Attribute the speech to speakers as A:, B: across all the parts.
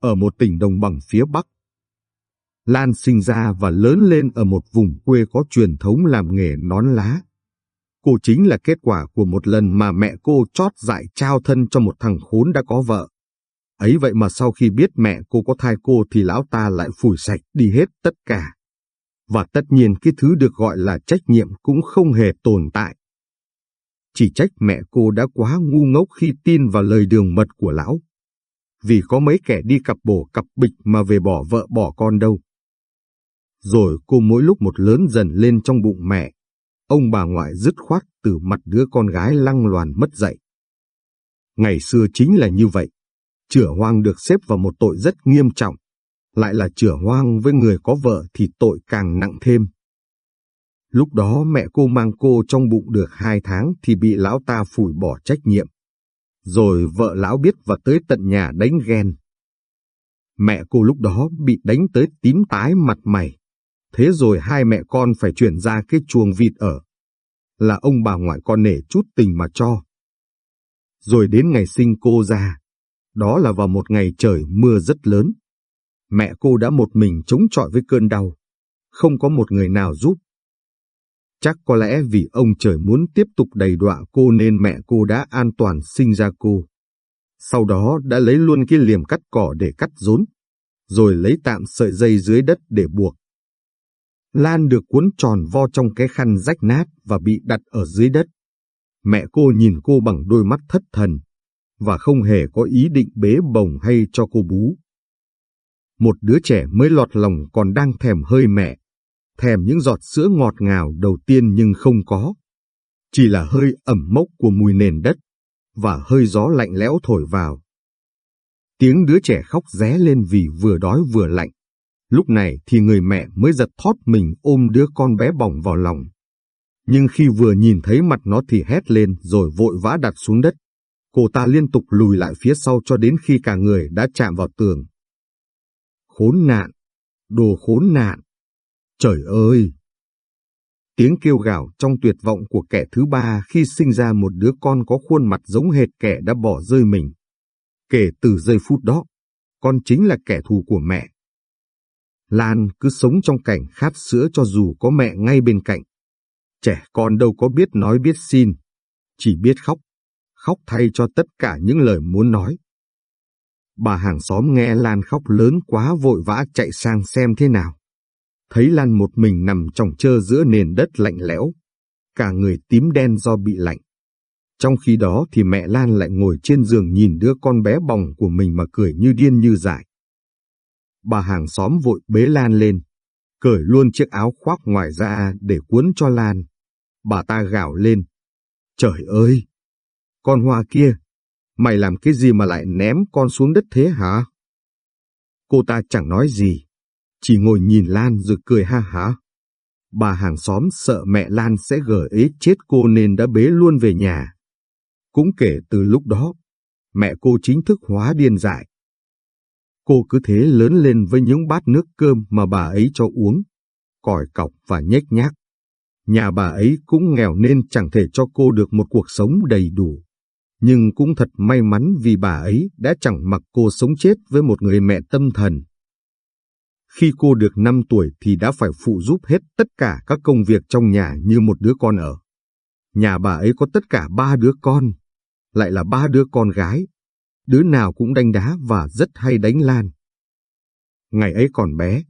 A: ở một tỉnh đồng bằng phía Bắc. Lan sinh ra và lớn lên ở một vùng quê có truyền thống làm nghề nón lá. Cô chính là kết quả của một lần mà mẹ cô chót dại trao thân cho một thằng khốn đã có vợ. Ấy vậy mà sau khi biết mẹ cô có thai cô thì lão ta lại phủi sạch đi hết tất cả. Và tất nhiên cái thứ được gọi là trách nhiệm cũng không hề tồn tại. Chỉ trách mẹ cô đã quá ngu ngốc khi tin vào lời đường mật của lão. Vì có mấy kẻ đi cặp bổ cặp bịch mà về bỏ vợ bỏ con đâu. Rồi cô mỗi lúc một lớn dần lên trong bụng mẹ. Ông bà ngoại dứt khoát từ mặt đứa con gái lăng loàn mất dạy. Ngày xưa chính là như vậy. Chửa hoang được xếp vào một tội rất nghiêm trọng. Lại là chửa hoang với người có vợ thì tội càng nặng thêm. Lúc đó mẹ cô mang cô trong bụng được hai tháng thì bị lão ta phủi bỏ trách nhiệm. Rồi vợ lão biết và tới tận nhà đánh ghen. Mẹ cô lúc đó bị đánh tới tím tái mặt mày. Thế rồi hai mẹ con phải chuyển ra cái chuồng vịt ở. Là ông bà ngoại con nể chút tình mà cho. Rồi đến ngày sinh cô ra. Đó là vào một ngày trời mưa rất lớn. Mẹ cô đã một mình chống chọi với cơn đau. Không có một người nào giúp. Chắc có lẽ vì ông trời muốn tiếp tục đầy đọa cô nên mẹ cô đã an toàn sinh ra cô. Sau đó đã lấy luôn cái liềm cắt cỏ để cắt rốn, rồi lấy tạm sợi dây dưới đất để buộc. Lan được cuốn tròn vo trong cái khăn rách nát và bị đặt ở dưới đất. Mẹ cô nhìn cô bằng đôi mắt thất thần, và không hề có ý định bế bồng hay cho cô bú. Một đứa trẻ mới lọt lòng còn đang thèm hơi mẹ, thèm những giọt sữa ngọt ngào đầu tiên nhưng không có. Chỉ là hơi ẩm mốc của mùi nền đất, và hơi gió lạnh lẽo thổi vào. Tiếng đứa trẻ khóc ré lên vì vừa đói vừa lạnh. Lúc này thì người mẹ mới giật thót mình ôm đứa con bé bỏng vào lòng. Nhưng khi vừa nhìn thấy mặt nó thì hét lên rồi vội vã đặt xuống đất. Cô ta liên tục lùi lại phía sau cho đến khi cả người đã chạm vào tường. Khốn nạn! Đồ khốn nạn! Trời ơi! Tiếng kêu gào trong tuyệt vọng của kẻ thứ ba khi sinh ra một đứa con có khuôn mặt giống hệt kẻ đã bỏ rơi mình. Kể từ giây phút đó, con chính là kẻ thù của mẹ. Lan cứ sống trong cảnh khát sữa cho dù có mẹ ngay bên cạnh. Trẻ con đâu có biết nói biết xin, chỉ biết khóc, khóc thay cho tất cả những lời muốn nói. Bà hàng xóm nghe Lan khóc lớn quá vội vã chạy sang xem thế nào thấy Lan một mình nằm trong trơ giữa nền đất lạnh lẽo, cả người tím đen do bị lạnh. Trong khi đó thì mẹ Lan lại ngồi trên giường nhìn đứa con bé bỏng của mình mà cười như điên như dại. Bà hàng xóm vội bế Lan lên, cởi luôn chiếc áo khoác ngoài ra để cuốn cho Lan. Bà ta gào lên. Trời ơi! Con hoa kia! Mày làm cái gì mà lại ném con xuống đất thế hả? Cô ta chẳng nói gì, chỉ ngồi nhìn Lan rồi cười ha hả. Bà hàng xóm sợ mẹ Lan sẽ gở ế chết cô nên đã bế luôn về nhà. Cũng kể từ lúc đó, mẹ cô chính thức hóa điên dại. Cô cứ thế lớn lên với những bát nước cơm mà bà ấy cho uống, còi cọc và nhếch nhác. Nhà bà ấy cũng nghèo nên chẳng thể cho cô được một cuộc sống đầy đủ. Nhưng cũng thật may mắn vì bà ấy đã chẳng mặc cô sống chết với một người mẹ tâm thần. Khi cô được 5 tuổi thì đã phải phụ giúp hết tất cả các công việc trong nhà như một đứa con ở. Nhà bà ấy có tất cả ba đứa con, lại là ba đứa con gái. Đứa nào cũng đánh đá và rất hay đánh Lan. Ngày ấy còn bé,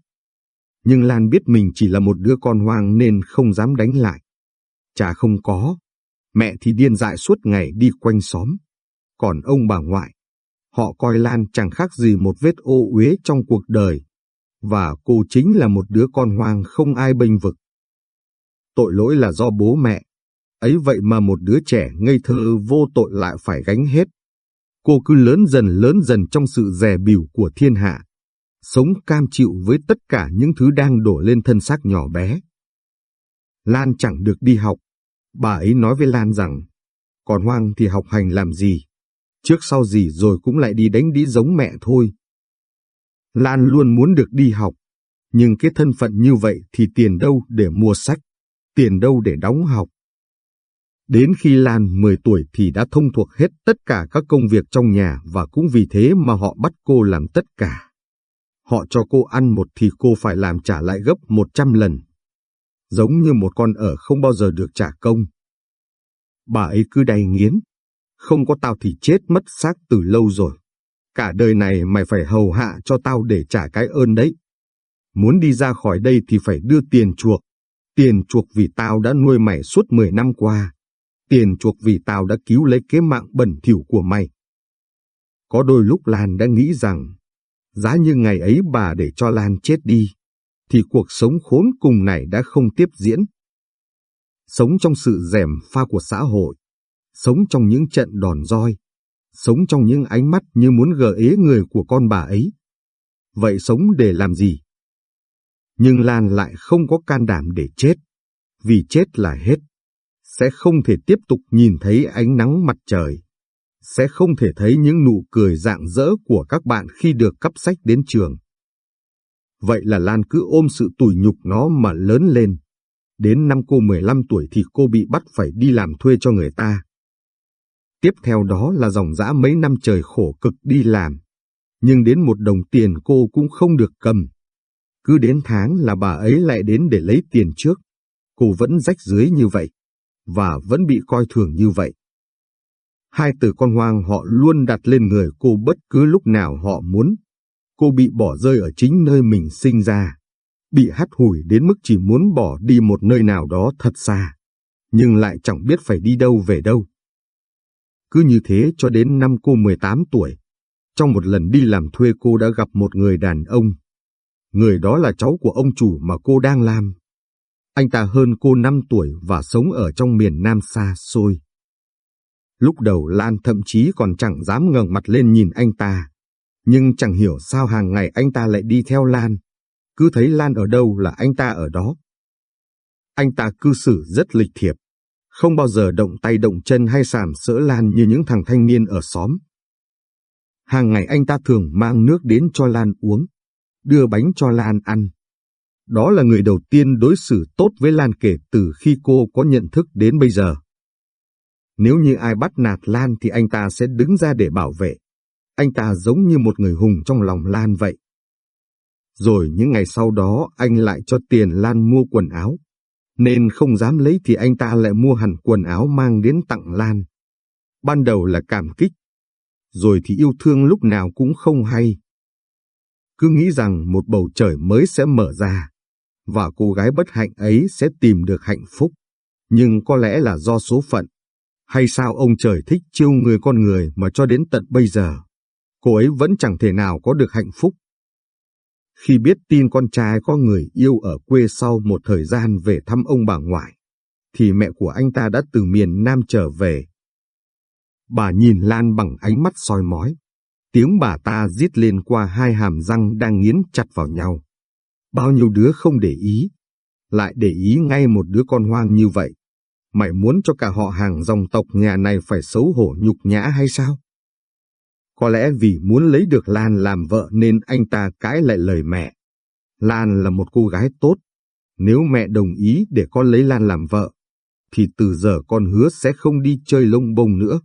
A: nhưng Lan biết mình chỉ là một đứa con hoang nên không dám đánh lại. Chả không có, mẹ thì điên dại suốt ngày đi quanh xóm. Còn ông bà ngoại, họ coi Lan chẳng khác gì một vết ô uế trong cuộc đời và cô chính là một đứa con hoang không ai bênh vực. Tội lỗi là do bố mẹ, ấy vậy mà một đứa trẻ ngây thơ vô tội lại phải gánh hết. Cô cứ lớn dần lớn dần trong sự dè bỉu của thiên hạ, sống cam chịu với tất cả những thứ đang đổ lên thân xác nhỏ bé. Lan chẳng được đi học, bà ấy nói với Lan rằng, còn hoang thì học hành làm gì, trước sau gì rồi cũng lại đi đánh đĩ giống mẹ thôi. Lan luôn muốn được đi học, nhưng cái thân phận như vậy thì tiền đâu để mua sách, tiền đâu để đóng học. Đến khi Lan 10 tuổi thì đã thông thuộc hết tất cả các công việc trong nhà và cũng vì thế mà họ bắt cô làm tất cả. Họ cho cô ăn một thì cô phải làm trả lại gấp 100 lần. Giống như một con ở không bao giờ được trả công. Bà ấy cứ đay nghiến. Không có tao thì chết mất xác từ lâu rồi. Cả đời này mày phải hầu hạ cho tao để trả cái ơn đấy. Muốn đi ra khỏi đây thì phải đưa tiền chuộc. Tiền chuộc vì tao đã nuôi mày suốt 10 năm qua. Tiền chuộc vì tao đã cứu lấy cái mạng bẩn thỉu của mày. Có đôi lúc Lan đã nghĩ rằng, giá như ngày ấy bà để cho Lan chết đi, thì cuộc sống khốn cùng này đã không tiếp diễn. Sống trong sự rèm pha của xã hội, sống trong những trận đòn roi, sống trong những ánh mắt như muốn gờ ế người của con bà ấy. Vậy sống để làm gì? Nhưng Lan lại không có can đảm để chết, vì chết là hết. Sẽ không thể tiếp tục nhìn thấy ánh nắng mặt trời. Sẽ không thể thấy những nụ cười rạng rỡ của các bạn khi được cấp sách đến trường. Vậy là Lan cứ ôm sự tủi nhục nó mà lớn lên. Đến năm cô 15 tuổi thì cô bị bắt phải đi làm thuê cho người ta. Tiếp theo đó là dòng dã mấy năm trời khổ cực đi làm. Nhưng đến một đồng tiền cô cũng không được cầm. Cứ đến tháng là bà ấy lại đến để lấy tiền trước. Cô vẫn rách dưới như vậy. Và vẫn bị coi thường như vậy. Hai từ con hoang họ luôn đặt lên người cô bất cứ lúc nào họ muốn. Cô bị bỏ rơi ở chính nơi mình sinh ra. Bị hắt hủi đến mức chỉ muốn bỏ đi một nơi nào đó thật xa. Nhưng lại chẳng biết phải đi đâu về đâu. Cứ như thế cho đến năm cô 18 tuổi. Trong một lần đi làm thuê cô đã gặp một người đàn ông. Người đó là cháu của ông chủ mà cô đang làm. Anh ta hơn cô 5 tuổi và sống ở trong miền Nam xa xôi. Lúc đầu Lan thậm chí còn chẳng dám ngẩng mặt lên nhìn anh ta. Nhưng chẳng hiểu sao hàng ngày anh ta lại đi theo Lan. Cứ thấy Lan ở đâu là anh ta ở đó. Anh ta cư xử rất lịch thiệp, không bao giờ động tay động chân hay sàm sỡ Lan như những thằng thanh niên ở xóm. Hàng ngày anh ta thường mang nước đến cho Lan uống, đưa bánh cho Lan ăn. Đó là người đầu tiên đối xử tốt với Lan kể từ khi cô có nhận thức đến bây giờ. Nếu như ai bắt nạt Lan thì anh ta sẽ đứng ra để bảo vệ. Anh ta giống như một người hùng trong lòng Lan vậy. Rồi những ngày sau đó anh lại cho tiền Lan mua quần áo, nên không dám lấy thì anh ta lại mua hẳn quần áo mang đến tặng Lan. Ban đầu là cảm kích, rồi thì yêu thương lúc nào cũng không hay. Cứ nghĩ rằng một bầu trời mới sẽ mở ra, và cô gái bất hạnh ấy sẽ tìm được hạnh phúc. Nhưng có lẽ là do số phận, hay sao ông trời thích chiêu người con người mà cho đến tận bây giờ, cô ấy vẫn chẳng thể nào có được hạnh phúc. Khi biết tin con trai có người yêu ở quê sau một thời gian về thăm ông bà ngoại, thì mẹ của anh ta đã từ miền Nam trở về. Bà nhìn Lan bằng ánh mắt soi mói. Tiếng bà ta giết lên qua hai hàm răng đang nghiến chặt vào nhau. Bao nhiêu đứa không để ý, lại để ý ngay một đứa con hoang như vậy. Mày muốn cho cả họ hàng dòng tộc nhà này phải xấu hổ nhục nhã hay sao? Có lẽ vì muốn lấy được Lan làm vợ nên anh ta cãi lại lời mẹ. Lan là một cô gái tốt. Nếu mẹ đồng ý để con lấy Lan làm vợ, thì từ giờ con hứa sẽ không đi chơi lông bông nữa.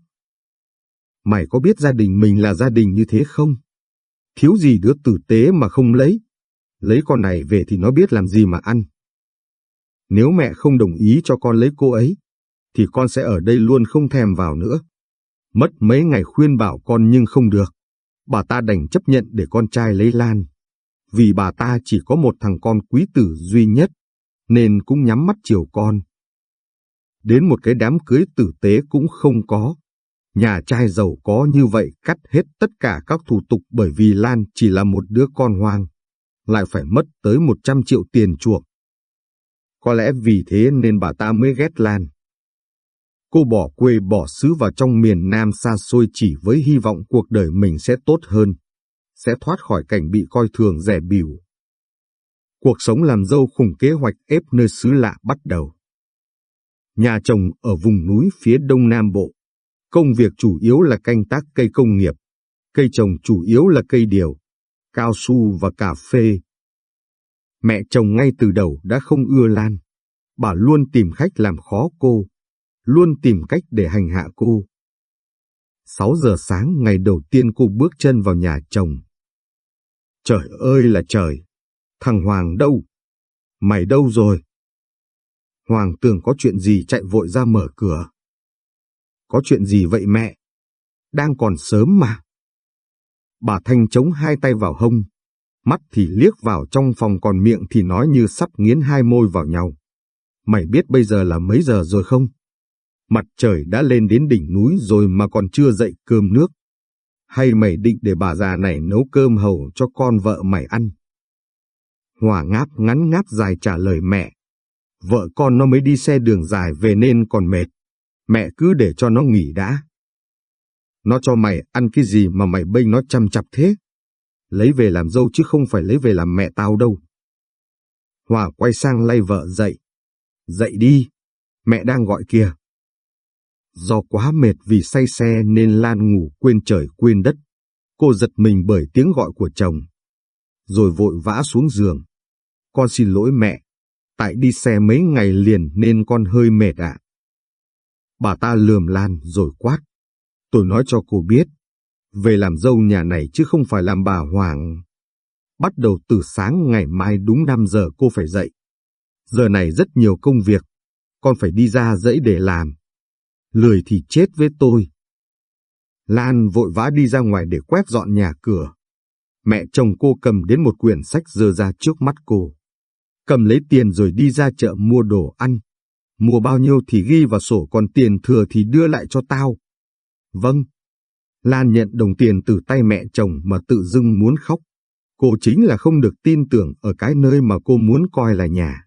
A: Mày có biết gia đình mình là gia đình như thế không? Thiếu gì đứa tử tế mà không lấy. Lấy con này về thì nó biết làm gì mà ăn. Nếu mẹ không đồng ý cho con lấy cô ấy, thì con sẽ ở đây luôn không thèm vào nữa. Mất mấy ngày khuyên bảo con nhưng không được. Bà ta đành chấp nhận để con trai lấy Lan. Vì bà ta chỉ có một thằng con quý tử duy nhất, nên cũng nhắm mắt chiều con. Đến một cái đám cưới tử tế cũng không có. Nhà trai giàu có như vậy cắt hết tất cả các thủ tục bởi vì Lan chỉ là một đứa con hoang, lại phải mất tới 100 triệu tiền chuộc. Có lẽ vì thế nên bà ta mới ghét Lan. Cô bỏ quê bỏ xứ vào trong miền Nam xa xôi chỉ với hy vọng cuộc đời mình sẽ tốt hơn, sẽ thoát khỏi cảnh bị coi thường rẻ bỉu. Cuộc sống làm dâu khủng kế hoạch ép nơi xứ lạ bắt đầu. Nhà chồng ở vùng núi phía đông nam bộ. Công việc chủ yếu là canh tác cây công nghiệp. Cây trồng chủ yếu là cây điều, cao su và cà phê. Mẹ chồng ngay từ đầu đã không ưa Lan. Bà luôn tìm khách làm khó cô luôn tìm cách để hành hạ cô. 6 giờ sáng ngày đầu tiên cô bước chân vào nhà chồng. Trời ơi là trời! Thằng Hoàng đâu? Mày đâu rồi? Hoàng tưởng có chuyện gì chạy vội ra mở cửa. Có chuyện gì vậy mẹ? Đang còn sớm mà. Bà Thanh chống hai tay vào hông, mắt thì liếc vào trong phòng còn miệng thì nói như sắp nghiến hai môi vào nhau. Mày biết bây giờ là mấy giờ rồi không? Mặt trời đã lên đến đỉnh núi rồi mà còn chưa dậy cơm nước. Hay mày định để bà già này nấu cơm hầu cho con vợ mày ăn? Hòa ngáp ngắn ngáp dài trả lời mẹ. Vợ con nó mới đi xe đường dài về nên còn mệt. Mẹ cứ để cho nó nghỉ đã. Nó cho mày ăn cái gì mà mày bênh nó chăm chặp thế? Lấy về làm dâu chứ không phải lấy về làm mẹ tao đâu. Hòa quay sang lay vợ dậy. Dậy đi, mẹ đang gọi kìa. Do quá mệt vì say xe nên Lan ngủ quên trời quên đất. Cô giật mình bởi tiếng gọi của chồng. Rồi vội vã xuống giường. Con xin lỗi mẹ. Tại đi xe mấy ngày liền nên con hơi mệt ạ. Bà ta lườm Lan rồi quát. Tôi nói cho cô biết. Về làm dâu nhà này chứ không phải làm bà Hoàng. Bắt đầu từ sáng ngày mai đúng 5 giờ cô phải dậy. Giờ này rất nhiều công việc. Con phải đi ra dãy để làm lười thì chết với tôi. Lan vội vã đi ra ngoài để quét dọn nhà cửa. Mẹ chồng cô cầm đến một quyển sách dơ ra trước mắt cô. Cầm lấy tiền rồi đi ra chợ mua đồ ăn. Mua bao nhiêu thì ghi vào sổ, còn tiền thừa thì đưa lại cho tao. Vâng. Lan nhận đồng tiền từ tay mẹ chồng mà tự dưng muốn khóc. Cô chính là không được tin tưởng ở cái nơi mà cô muốn coi là nhà.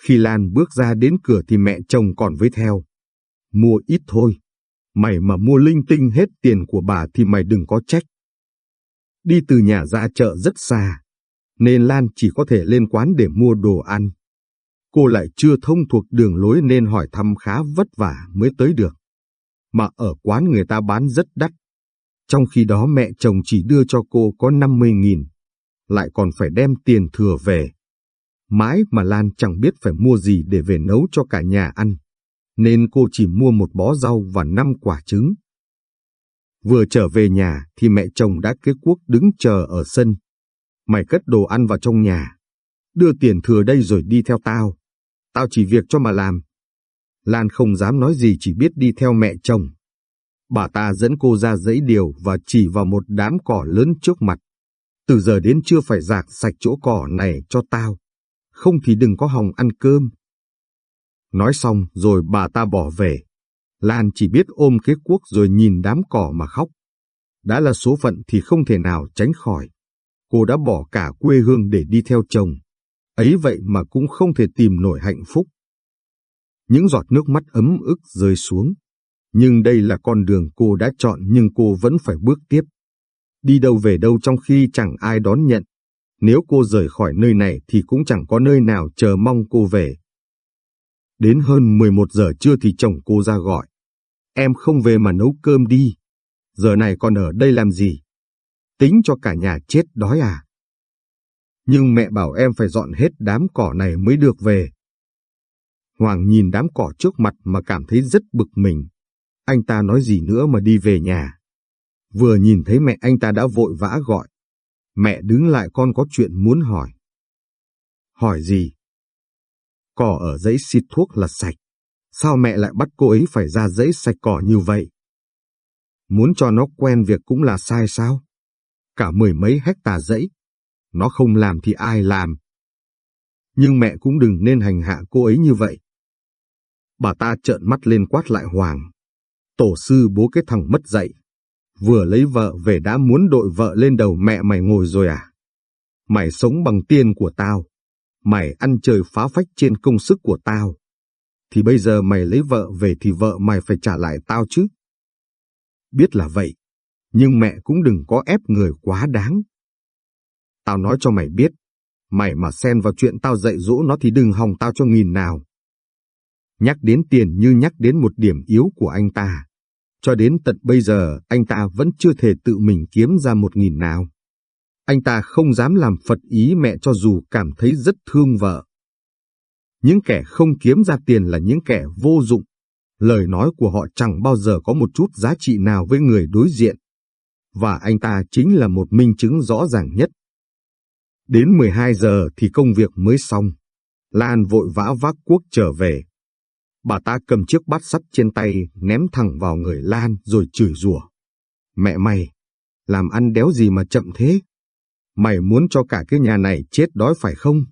A: Khi Lan bước ra đến cửa thì mẹ chồng còn với theo mua ít thôi. Mày mà mua linh tinh hết tiền của bà thì mày đừng có trách. Đi từ nhà ra chợ rất xa, nên Lan chỉ có thể lên quán để mua đồ ăn. Cô lại chưa thông thuộc đường lối nên hỏi thăm khá vất vả mới tới được. Mà ở quán người ta bán rất đắt. Trong khi đó mẹ chồng chỉ đưa cho cô có 50.000, lại còn phải đem tiền thừa về. Mãi mà Lan chẳng biết phải mua gì để về nấu cho cả nhà ăn nên cô chỉ mua một bó rau và năm quả trứng. Vừa trở về nhà thì mẹ chồng đã kế quốc đứng chờ ở sân. Mày cất đồ ăn vào trong nhà, đưa tiền thừa đây rồi đi theo tao. Tao chỉ việc cho mà làm. Lan không dám nói gì chỉ biết đi theo mẹ chồng. Bà ta dẫn cô ra dãy điều và chỉ vào một đám cỏ lớn trước mặt. Từ giờ đến chưa phải rạc sạch chỗ cỏ này cho tao. Không thì đừng có hòng ăn cơm. Nói xong, rồi bà ta bỏ về. Lan chỉ biết ôm cái cuốc rồi nhìn đám cỏ mà khóc. Đã là số phận thì không thể nào tránh khỏi. Cô đã bỏ cả quê hương để đi theo chồng. Ấy vậy mà cũng không thể tìm nổi hạnh phúc. Những giọt nước mắt ấm ức rơi xuống. Nhưng đây là con đường cô đã chọn nhưng cô vẫn phải bước tiếp. Đi đâu về đâu trong khi chẳng ai đón nhận. Nếu cô rời khỏi nơi này thì cũng chẳng có nơi nào chờ mong cô về. Đến hơn 11 giờ trưa thì chồng cô ra gọi. Em không về mà nấu cơm đi. Giờ này còn ở đây làm gì? Tính cho cả nhà chết đói à? Nhưng mẹ bảo em phải dọn hết đám cỏ này mới được về. Hoàng nhìn đám cỏ trước mặt mà cảm thấy rất bực mình. Anh ta nói gì nữa mà đi về nhà. Vừa nhìn thấy mẹ anh ta đã vội vã gọi. Mẹ đứng lại con có chuyện muốn hỏi. Hỏi gì? Cỏ ở dãy xịt thuốc là sạch. Sao mẹ lại bắt cô ấy phải ra dãy sạch cỏ như vậy? Muốn cho nó quen việc cũng là sai sao? Cả mười mấy hecta dãy. Nó không làm thì ai làm? Nhưng mẹ cũng đừng nên hành hạ cô ấy như vậy. Bà ta trợn mắt lên quát lại Hoàng. Tổ sư bố cái thằng mất dạy. Vừa lấy vợ về đã muốn đội vợ lên đầu mẹ mày ngồi rồi à? Mày sống bằng tiền của tao mày ăn chơi phá phách trên công sức của tao. Thì bây giờ mày lấy vợ về thì vợ mày phải trả lại tao chứ. Biết là vậy, nhưng mẹ cũng đừng có ép người quá đáng. Tao nói cho mày biết, mày mà xen vào chuyện tao dạy dỗ nó thì đừng hòng tao cho nghìn nào. Nhắc đến tiền như nhắc đến một điểm yếu của anh ta. Cho đến tận bây giờ, anh ta vẫn chưa thể tự mình kiếm ra một nghìn nào. Anh ta không dám làm phật ý mẹ cho dù cảm thấy rất thương vợ. Những kẻ không kiếm ra tiền là những kẻ vô dụng, Lời nói của họ chẳng bao giờ có một chút giá trị nào với người đối diện. Và anh ta chính là một minh chứng rõ ràng nhất. Đến 12 giờ thì công việc mới xong. Lan vội vã vác cuốc trở về. Bà ta cầm chiếc bát sắt trên tay ném thẳng vào người Lan rồi chửi rủa. Mẹ mày, làm ăn đéo gì mà chậm thế? Mày muốn cho cả cái nhà này chết đói phải không?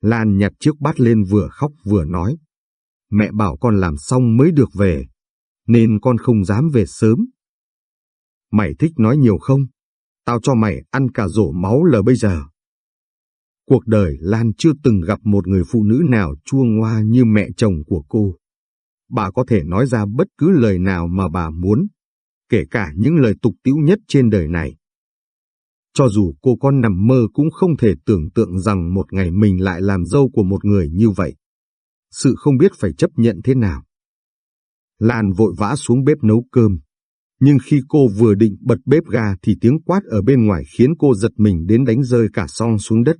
A: Lan nhặt chiếc bát lên vừa khóc vừa nói. Mẹ bảo con làm xong mới được về, nên con không dám về sớm. Mày thích nói nhiều không? Tao cho mày ăn cả rổ máu lờ bây giờ. Cuộc đời Lan chưa từng gặp một người phụ nữ nào chua ngoa như mẹ chồng của cô. Bà có thể nói ra bất cứ lời nào mà bà muốn, kể cả những lời tục tĩu nhất trên đời này. Cho dù cô con nằm mơ cũng không thể tưởng tượng rằng một ngày mình lại làm dâu của một người như vậy. Sự không biết phải chấp nhận thế nào. Lan vội vã xuống bếp nấu cơm. Nhưng khi cô vừa định bật bếp ga thì tiếng quát ở bên ngoài khiến cô giật mình đến đánh rơi cả song xuống đất.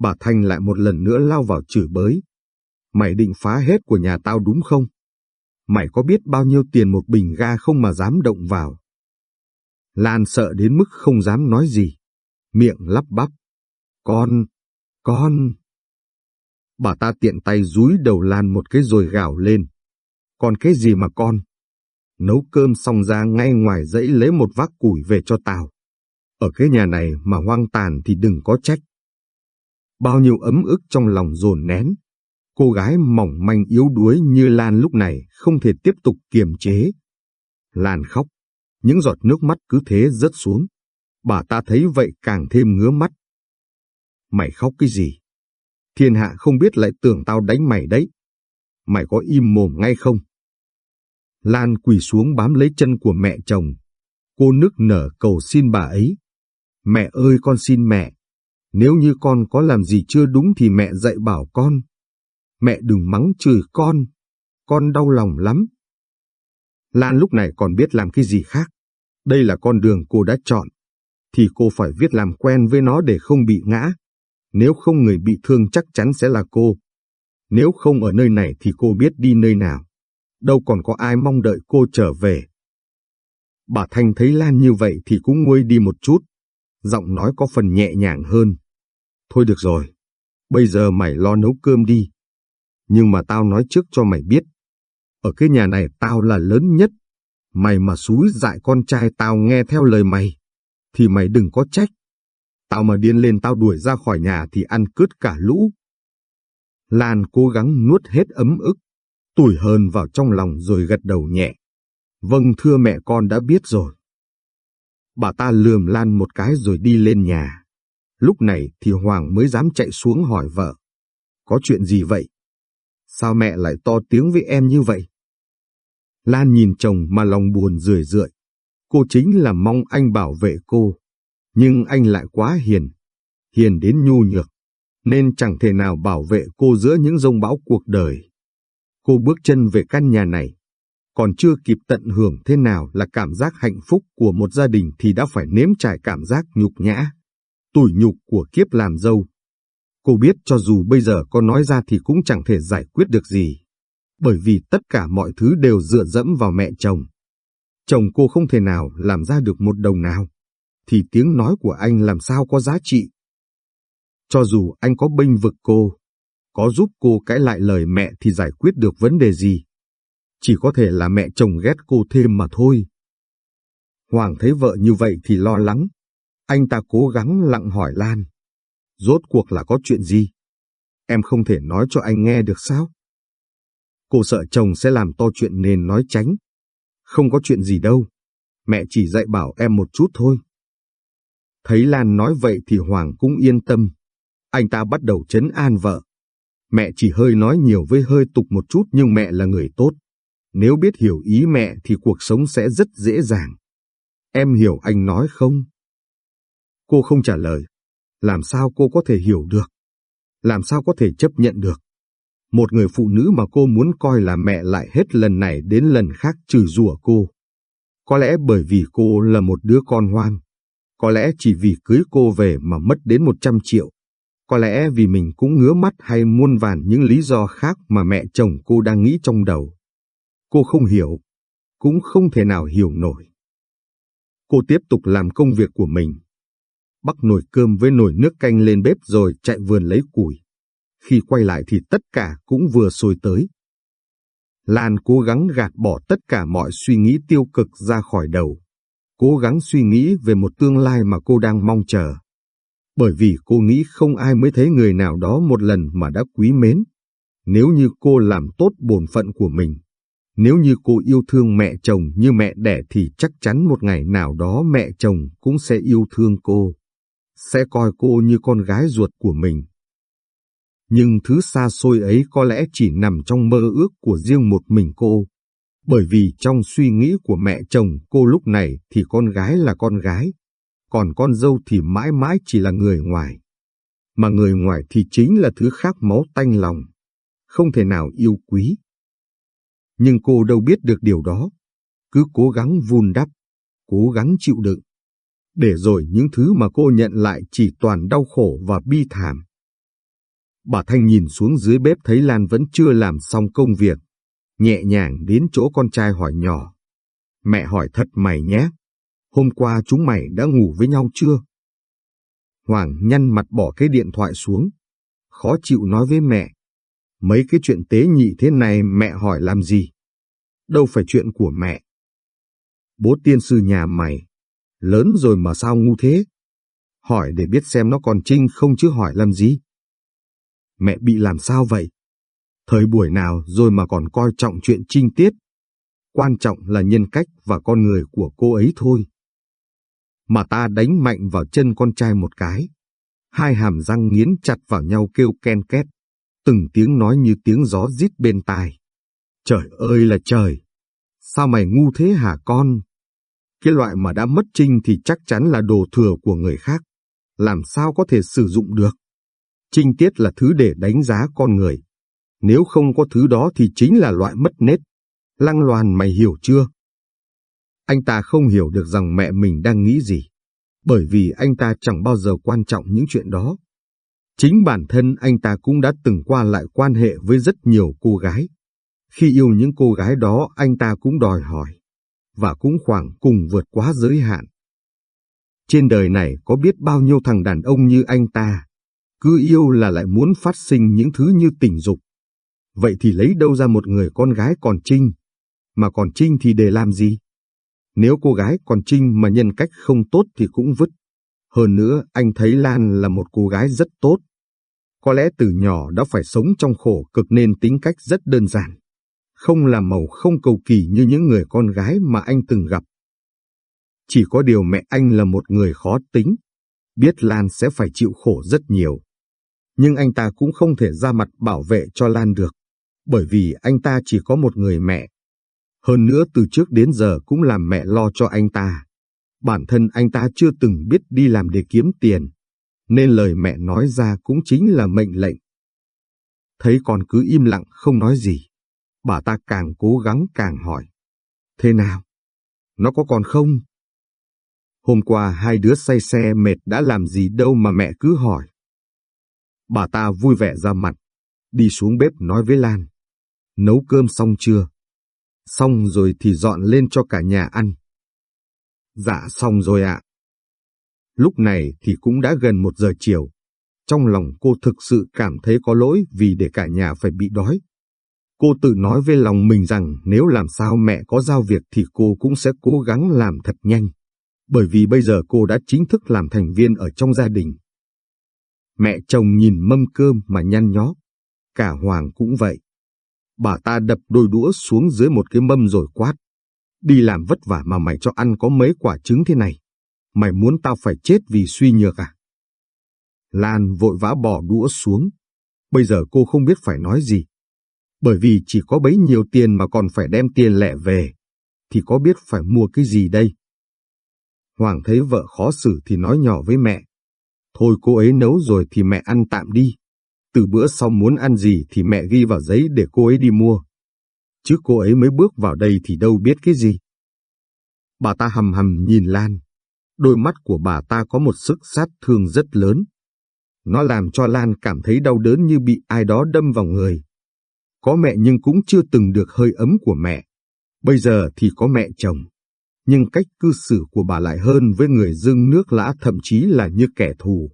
A: Bà Thanh lại một lần nữa lao vào chửi bới. Mày định phá hết của nhà tao đúng không? Mày có biết bao nhiêu tiền một bình ga không mà dám động vào? Lan sợ đến mức không dám nói gì. Miệng lắp bắp. Con, con. Bà ta tiện tay rúi đầu Lan một cái rồi gào lên. Còn cái gì mà con? Nấu cơm xong ra ngay ngoài dãy lấy một vác củi về cho tao. Ở cái nhà này mà hoang tàn thì đừng có trách. Bao nhiêu ấm ức trong lòng dồn nén. Cô gái mỏng manh yếu đuối như Lan lúc này không thể tiếp tục kiềm chế. Lan khóc, những giọt nước mắt cứ thế rớt xuống. Bà ta thấy vậy càng thêm ngứa mắt. Mày khóc cái gì? Thiên hạ không biết lại tưởng tao đánh mày đấy. Mày có im mồm ngay không? Lan quỳ xuống bám lấy chân của mẹ chồng. Cô nức nở cầu xin bà ấy. Mẹ ơi, con xin mẹ. Nếu như con có làm gì chưa đúng thì mẹ dạy bảo con. Mẹ đừng mắng chửi con. Con đau lòng lắm. Lan lúc này còn biết làm cái gì khác. Đây là con đường cô đã chọn. Thì cô phải viết làm quen với nó để không bị ngã. Nếu không người bị thương chắc chắn sẽ là cô. Nếu không ở nơi này thì cô biết đi nơi nào. Đâu còn có ai mong đợi cô trở về. Bà Thanh thấy Lan như vậy thì cũng nguôi đi một chút. Giọng nói có phần nhẹ nhàng hơn. Thôi được rồi, bây giờ mày lo nấu cơm đi. Nhưng mà tao nói trước cho mày biết. Ở cái nhà này tao là lớn nhất. Mày mà xúi dại con trai tao nghe theo lời mày, thì mày đừng có trách. Tao mà điên lên tao đuổi ra khỏi nhà thì ăn cướp cả lũ. Lan cố gắng nuốt hết ấm ức, tủi hờn vào trong lòng rồi gật đầu nhẹ. Vâng thưa mẹ con đã biết rồi. Bà ta lườm Lan một cái rồi đi lên nhà. Lúc này thì Hoàng mới dám chạy xuống hỏi vợ. Có chuyện gì vậy? Sao mẹ lại to tiếng với em như vậy? Lan nhìn chồng mà lòng buồn rười rượi. Cô chính là mong anh bảo vệ cô. Nhưng anh lại quá hiền. Hiền đến nhu nhược. Nên chẳng thể nào bảo vệ cô giữa những rông bão cuộc đời. Cô bước chân về căn nhà này. Còn chưa kịp tận hưởng thế nào là cảm giác hạnh phúc của một gia đình thì đã phải nếm trải cảm giác nhục nhã tủi nhục của kiếp làm dâu. Cô biết cho dù bây giờ có nói ra thì cũng chẳng thể giải quyết được gì, bởi vì tất cả mọi thứ đều dựa dẫm vào mẹ chồng. Chồng cô không thể nào làm ra được một đồng nào, thì tiếng nói của anh làm sao có giá trị. Cho dù anh có bênh vực cô, có giúp cô cãi lại lời mẹ thì giải quyết được vấn đề gì. Chỉ có thể là mẹ chồng ghét cô thêm mà thôi. Hoàng thấy vợ như vậy thì lo lắng, anh ta cố gắng lặng hỏi Lan. Rốt cuộc là có chuyện gì? Em không thể nói cho anh nghe được sao? Cô sợ chồng sẽ làm to chuyện nên nói tránh. Không có chuyện gì đâu. Mẹ chỉ dạy bảo em một chút thôi. Thấy Lan nói vậy thì Hoàng cũng yên tâm. Anh ta bắt đầu chấn an vợ. Mẹ chỉ hơi nói nhiều với hơi tục một chút nhưng mẹ là người tốt. Nếu biết hiểu ý mẹ thì cuộc sống sẽ rất dễ dàng. Em hiểu anh nói không? Cô không trả lời. Làm sao cô có thể hiểu được? Làm sao có thể chấp nhận được? Một người phụ nữ mà cô muốn coi là mẹ lại hết lần này đến lần khác chửi rủa cô. Có lẽ bởi vì cô là một đứa con hoang. Có lẽ chỉ vì cưới cô về mà mất đến 100 triệu. Có lẽ vì mình cũng ngứa mắt hay muôn vàn những lý do khác mà mẹ chồng cô đang nghĩ trong đầu. Cô không hiểu, cũng không thể nào hiểu nổi. Cô tiếp tục làm công việc của mình. Bắc nồi cơm với nồi nước canh lên bếp rồi chạy vườn lấy củi. Khi quay lại thì tất cả cũng vừa sôi tới. Lan cố gắng gạt bỏ tất cả mọi suy nghĩ tiêu cực ra khỏi đầu. Cố gắng suy nghĩ về một tương lai mà cô đang mong chờ. Bởi vì cô nghĩ không ai mới thấy người nào đó một lần mà đã quý mến. Nếu như cô làm tốt bổn phận của mình, nếu như cô yêu thương mẹ chồng như mẹ đẻ thì chắc chắn một ngày nào đó mẹ chồng cũng sẽ yêu thương cô, sẽ coi cô như con gái ruột của mình. Nhưng thứ xa xôi ấy có lẽ chỉ nằm trong mơ ước của riêng một mình cô. Bởi vì trong suy nghĩ của mẹ chồng cô lúc này thì con gái là con gái, còn con dâu thì mãi mãi chỉ là người ngoài. Mà người ngoài thì chính là thứ khác máu tanh lòng, không thể nào yêu quý. Nhưng cô đâu biết được điều đó, cứ cố gắng vun đắp, cố gắng chịu đựng. Để rồi những thứ mà cô nhận lại chỉ toàn đau khổ và bi thảm. Bà Thanh nhìn xuống dưới bếp thấy Lan vẫn chưa làm xong công việc, nhẹ nhàng đến chỗ con trai hỏi nhỏ. Mẹ hỏi thật mày nhé, hôm qua chúng mày đã ngủ với nhau chưa? Hoàng nhăn mặt bỏ cái điện thoại xuống, khó chịu nói với mẹ. Mấy cái chuyện tế nhị thế này mẹ hỏi làm gì? Đâu phải chuyện của mẹ. Bố tiên sư nhà mày, lớn rồi mà sao ngu thế? Hỏi để biết xem nó còn trinh không chứ hỏi làm gì? Mẹ bị làm sao vậy? Thời buổi nào rồi mà còn coi trọng chuyện trinh tiết? Quan trọng là nhân cách và con người của cô ấy thôi. Mà ta đánh mạnh vào chân con trai một cái. Hai hàm răng nghiến chặt vào nhau kêu ken két từng tiếng nói như tiếng gió rít bên tai. Trời ơi là trời! Sao mày ngu thế hả con? Cái loại mà đã mất trinh thì chắc chắn là đồ thừa của người khác. Làm sao có thể sử dụng được? Trinh tiết là thứ để đánh giá con người. Nếu không có thứ đó thì chính là loại mất nết. Lăng loàn mày hiểu chưa? Anh ta không hiểu được rằng mẹ mình đang nghĩ gì. Bởi vì anh ta chẳng bao giờ quan trọng những chuyện đó. Chính bản thân anh ta cũng đã từng qua lại quan hệ với rất nhiều cô gái. Khi yêu những cô gái đó anh ta cũng đòi hỏi, và cũng khoảng cùng vượt quá giới hạn. Trên đời này có biết bao nhiêu thằng đàn ông như anh ta, cứ yêu là lại muốn phát sinh những thứ như tình dục. Vậy thì lấy đâu ra một người con gái còn trinh, mà còn trinh thì để làm gì? Nếu cô gái còn trinh mà nhân cách không tốt thì cũng vứt. Hơn nữa, anh thấy Lan là một cô gái rất tốt. Có lẽ từ nhỏ đã phải sống trong khổ cực nên tính cách rất đơn giản. Không làm màu không cầu kỳ như những người con gái mà anh từng gặp. Chỉ có điều mẹ anh là một người khó tính. Biết Lan sẽ phải chịu khổ rất nhiều. Nhưng anh ta cũng không thể ra mặt bảo vệ cho Lan được. Bởi vì anh ta chỉ có một người mẹ. Hơn nữa từ trước đến giờ cũng làm mẹ lo cho anh ta. Bản thân anh ta chưa từng biết đi làm để kiếm tiền, nên lời mẹ nói ra cũng chính là mệnh lệnh. Thấy con cứ im lặng không nói gì, bà ta càng cố gắng càng hỏi. Thế nào? Nó có còn không? Hôm qua hai đứa say xe mệt đã làm gì đâu mà mẹ cứ hỏi. Bà ta vui vẻ ra mặt, đi xuống bếp nói với Lan. Nấu cơm xong chưa? Xong rồi thì dọn lên cho cả nhà ăn. Dạ xong rồi ạ. Lúc này thì cũng đã gần một giờ chiều. Trong lòng cô thực sự cảm thấy có lỗi vì để cả nhà phải bị đói. Cô tự nói với lòng mình rằng nếu làm sao mẹ có giao việc thì cô cũng sẽ cố gắng làm thật nhanh. Bởi vì bây giờ cô đã chính thức làm thành viên ở trong gia đình. Mẹ chồng nhìn mâm cơm mà nhăn nhó. Cả Hoàng cũng vậy. Bà ta đập đôi đũa xuống dưới một cái mâm rồi quát. Đi làm vất vả mà mày cho ăn có mấy quả trứng thế này. Mày muốn tao phải chết vì suy nhược à? Lan vội vã bỏ đũa xuống. Bây giờ cô không biết phải nói gì. Bởi vì chỉ có bấy nhiêu tiền mà còn phải đem tiền lẻ về. Thì có biết phải mua cái gì đây? Hoàng thấy vợ khó xử thì nói nhỏ với mẹ. Thôi cô ấy nấu rồi thì mẹ ăn tạm đi. Từ bữa sau muốn ăn gì thì mẹ ghi vào giấy để cô ấy đi mua chứ cô ấy mới bước vào đây thì đâu biết cái gì. Bà ta hầm hầm nhìn Lan, đôi mắt của bà ta có một sức sát thương rất lớn. Nó làm cho Lan cảm thấy đau đớn như bị ai đó đâm vào người. Có mẹ nhưng cũng chưa từng được hơi ấm của mẹ, Bây giờ thì có mẹ chồng, nhưng cách cư xử của bà lại hơn với người dưng nước lã thậm chí là như kẻ thù.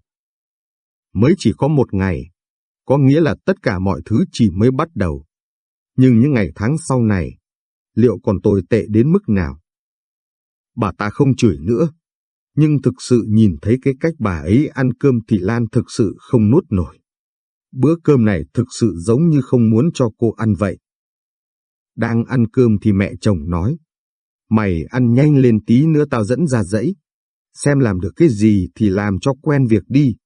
A: Mới chỉ có một ngày, có nghĩa là tất cả mọi thứ chỉ mới bắt đầu. Nhưng những ngày tháng sau này, liệu còn tồi tệ đến mức nào? Bà ta không chửi nữa, nhưng thực sự nhìn thấy cái cách bà ấy ăn cơm thì Lan thực sự không nuốt nổi. Bữa cơm này thực sự giống như không muốn cho cô ăn vậy. Đang ăn cơm thì mẹ chồng nói, mày ăn nhanh lên tí nữa tao dẫn ra dãy. Xem làm được cái gì thì làm cho quen việc đi.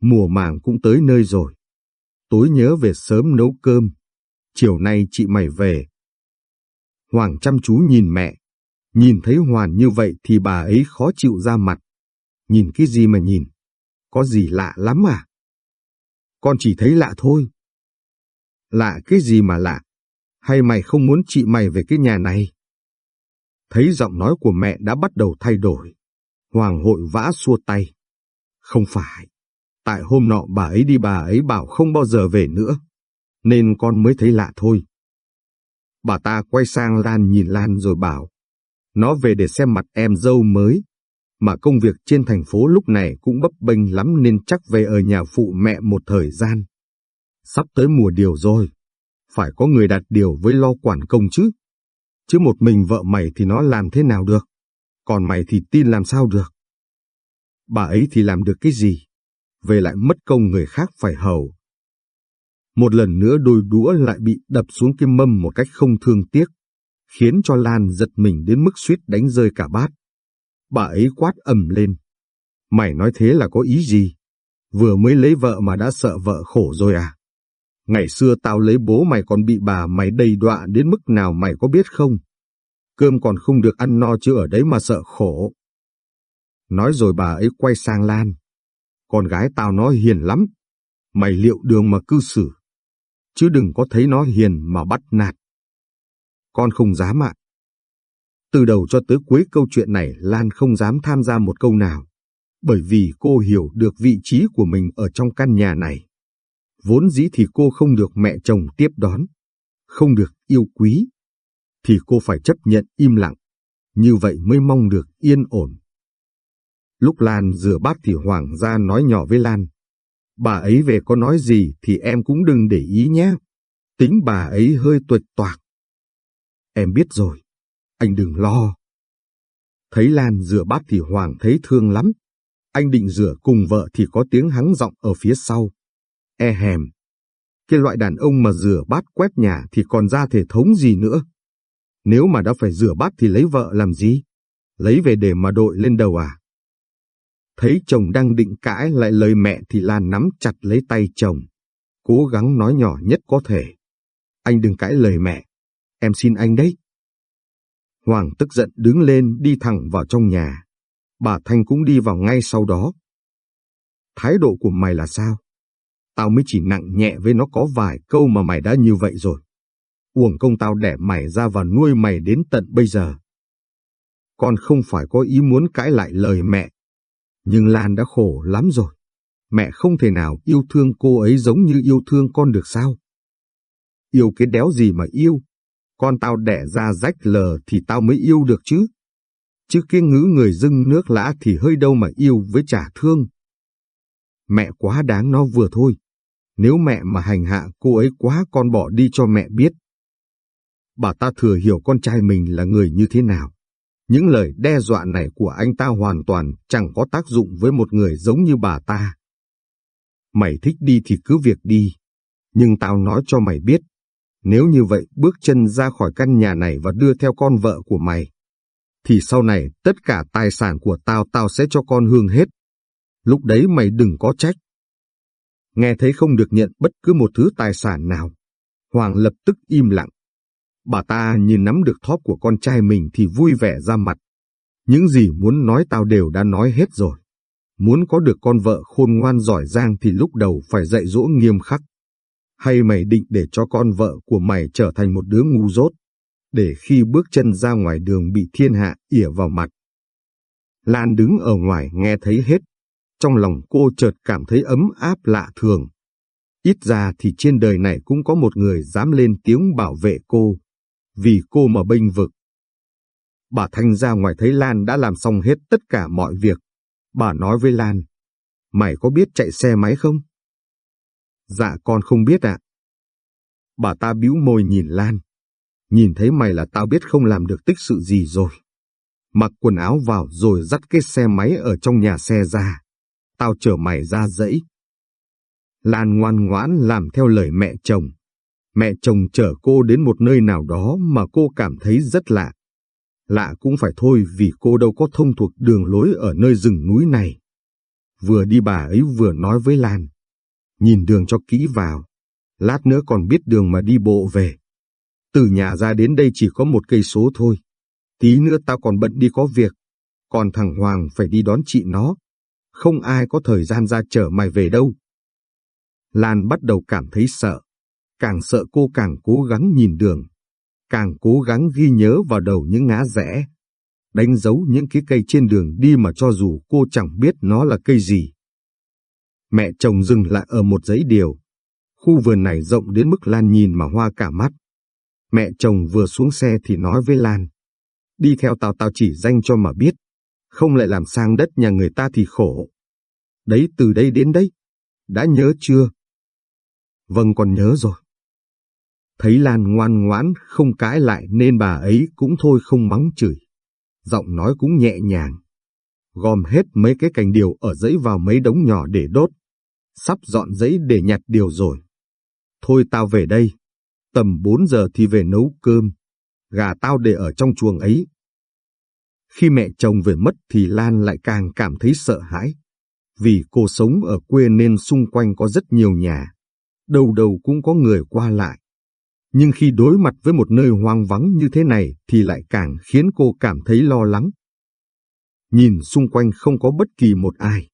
A: Mùa màng cũng tới nơi rồi. Tối nhớ về sớm nấu cơm. Chiều nay chị mày về. Hoàng chăm chú nhìn mẹ. Nhìn thấy Hoàn như vậy thì bà ấy khó chịu ra mặt. Nhìn cái gì mà nhìn? Có gì lạ lắm à? Con chỉ thấy lạ thôi. Lạ cái gì mà lạ? Hay mày không muốn chị mày về cái nhà này? Thấy giọng nói của mẹ đã bắt đầu thay đổi. Hoàng hội vã xua tay. Không phải. Tại hôm nọ bà ấy đi, bà ấy bảo không bao giờ về nữa. Nên con mới thấy lạ thôi. Bà ta quay sang Lan nhìn Lan rồi bảo. Nó về để xem mặt em dâu mới. Mà công việc trên thành phố lúc này cũng bấp bênh lắm nên chắc về ở nhà phụ mẹ một thời gian. Sắp tới mùa điều rồi. Phải có người đặt điều với lo quản công chứ. Chứ một mình vợ mày thì nó làm thế nào được? Còn mày thì tin làm sao được? Bà ấy thì làm được cái gì? Về lại mất công người khác phải hầu. Một lần nữa đôi đũa lại bị đập xuống cái mâm một cách không thương tiếc, khiến cho Lan giật mình đến mức suýt đánh rơi cả bát. Bà ấy quát ầm lên. Mày nói thế là có ý gì? Vừa mới lấy vợ mà đã sợ vợ khổ rồi à? Ngày xưa tao lấy bố mày còn bị bà mày đầy đọa đến mức nào mày có biết không? Cơm còn không được ăn no chứ ở đấy mà sợ khổ. Nói rồi bà ấy quay sang Lan. Con gái tao nó hiền lắm. Mày liệu đường mà cư xử. Chứ đừng có thấy nó hiền mà bắt nạt. Con không dám ạ. Từ đầu cho tới cuối câu chuyện này, Lan không dám tham gia một câu nào. Bởi vì cô hiểu được vị trí của mình ở trong căn nhà này. Vốn dĩ thì cô không được mẹ chồng tiếp đón, không được yêu quý, thì cô phải chấp nhận im lặng, như vậy mới mong được yên ổn. Lúc Lan rửa bát thì Hoàng gia nói nhỏ với Lan, bà ấy về có nói gì thì em cũng đừng để ý nhé, tính bà ấy hơi tuệt toạc. Em biết rồi, anh đừng lo. Thấy Lan rửa bát thì Hoàng thấy thương lắm, anh định rửa cùng vợ thì có tiếng hắng giọng ở phía sau e hèm. Cái loại đàn ông mà rửa bát quét nhà thì còn ra thể thống gì nữa. Nếu mà đã phải rửa bát thì lấy vợ làm gì? Lấy về để mà đội lên đầu à? Thấy chồng đang định cãi lại lời mẹ thì Lan nắm chặt lấy tay chồng. Cố gắng nói nhỏ nhất có thể. Anh đừng cãi lời mẹ. Em xin anh đấy. Hoàng tức giận đứng lên đi thẳng vào trong nhà. Bà Thanh cũng đi vào ngay sau đó. Thái độ của mày là sao? Tao mới chỉ nặng nhẹ với nó có vài câu mà mày đã như vậy rồi. Uổng công tao đẻ mày ra và nuôi mày đến tận bây giờ. Con không phải có ý muốn cãi lại lời mẹ. Nhưng Lan đã khổ lắm rồi. Mẹ không thể nào yêu thương cô ấy giống như yêu thương con được sao? Yêu cái đéo gì mà yêu? Con tao đẻ ra rách lờ thì tao mới yêu được chứ. Chứ cái ngữ người dưng nước lã thì hơi đâu mà yêu với trả thương. Mẹ quá đáng nó vừa thôi. Nếu mẹ mà hành hạ cô ấy quá con bỏ đi cho mẹ biết. Bà ta thừa hiểu con trai mình là người như thế nào. Những lời đe dọa này của anh ta hoàn toàn chẳng có tác dụng với một người giống như bà ta. Mày thích đi thì cứ việc đi. Nhưng tao nói cho mày biết, nếu như vậy bước chân ra khỏi căn nhà này và đưa theo con vợ của mày, thì sau này tất cả tài sản của tao tao sẽ cho con hương hết. Lúc đấy mày đừng có trách nghe thấy không được nhận bất cứ một thứ tài sản nào. Hoàng lập tức im lặng. Bà ta nhìn nắm được thóp của con trai mình thì vui vẻ ra mặt. Những gì muốn nói tao đều đã nói hết rồi. Muốn có được con vợ khôn ngoan giỏi giang thì lúc đầu phải dạy dỗ nghiêm khắc. Hay mày định để cho con vợ của mày trở thành một đứa ngu dốt, để khi bước chân ra ngoài đường bị thiên hạ ỉa vào mặt. Lan đứng ở ngoài nghe thấy hết, trong lòng cô chợt cảm thấy ấm áp lạ thường. Ít ra thì trên đời này cũng có một người dám lên tiếng bảo vệ cô. vì cô mà bênh vực. Bà Thanh ra ngoài thấy Lan đã làm xong hết tất cả mọi việc. Bà nói với Lan, mày có biết chạy xe máy không? Dạ con không biết ạ. Bà ta bĩu môi nhìn Lan. Nhìn thấy mày là tao biết không làm được tích sự gì rồi. Mặc quần áo vào rồi dắt cái xe máy ở trong nhà xe ra. Tao chở mày ra dãy. Lan ngoan ngoãn làm theo lời mẹ chồng. Mẹ chồng chở cô đến một nơi nào đó mà cô cảm thấy rất lạ. Lạ cũng phải thôi vì cô đâu có thông thuộc đường lối ở nơi rừng núi này. Vừa đi bà ấy vừa nói với Lan. Nhìn đường cho kỹ vào. Lát nữa còn biết đường mà đi bộ về. Từ nhà ra đến đây chỉ có một cây số thôi. Tí nữa tao còn bận đi có việc. Còn thằng Hoàng phải đi đón chị nó. Không ai có thời gian ra chở mày về đâu. Lan bắt đầu cảm thấy sợ. Càng sợ cô càng cố gắng nhìn đường. Càng cố gắng ghi nhớ vào đầu những ngã rẽ. Đánh dấu những cái cây trên đường đi mà cho dù cô chẳng biết nó là cây gì. Mẹ chồng dừng lại ở một giấy điều. Khu vườn này rộng đến mức Lan nhìn mà hoa cả mắt. Mẹ chồng vừa xuống xe thì nói với Lan. Đi theo tao tao chỉ danh cho mà biết. Không lại làm sang đất nhà người ta thì khổ. Đấy, từ đây đến đấy. Đã nhớ chưa? Vâng còn nhớ rồi. Thấy Lan ngoan ngoãn, không cãi lại, nên bà ấy cũng thôi không mắng chửi. Giọng nói cũng nhẹ nhàng. Gom hết mấy cái cành điều ở giấy vào mấy đống nhỏ để đốt. Sắp dọn giấy để nhặt điều rồi. Thôi tao về đây. Tầm 4 giờ thì về nấu cơm. Gà tao để ở trong chuồng ấy. Khi mẹ chồng về mất thì Lan lại càng cảm thấy sợ hãi. Vì cô sống ở quê nên xung quanh có rất nhiều nhà. Đầu đầu cũng có người qua lại. Nhưng khi đối mặt với một nơi hoang vắng như thế này thì lại càng khiến cô cảm thấy lo lắng. Nhìn xung quanh không có bất kỳ một ai.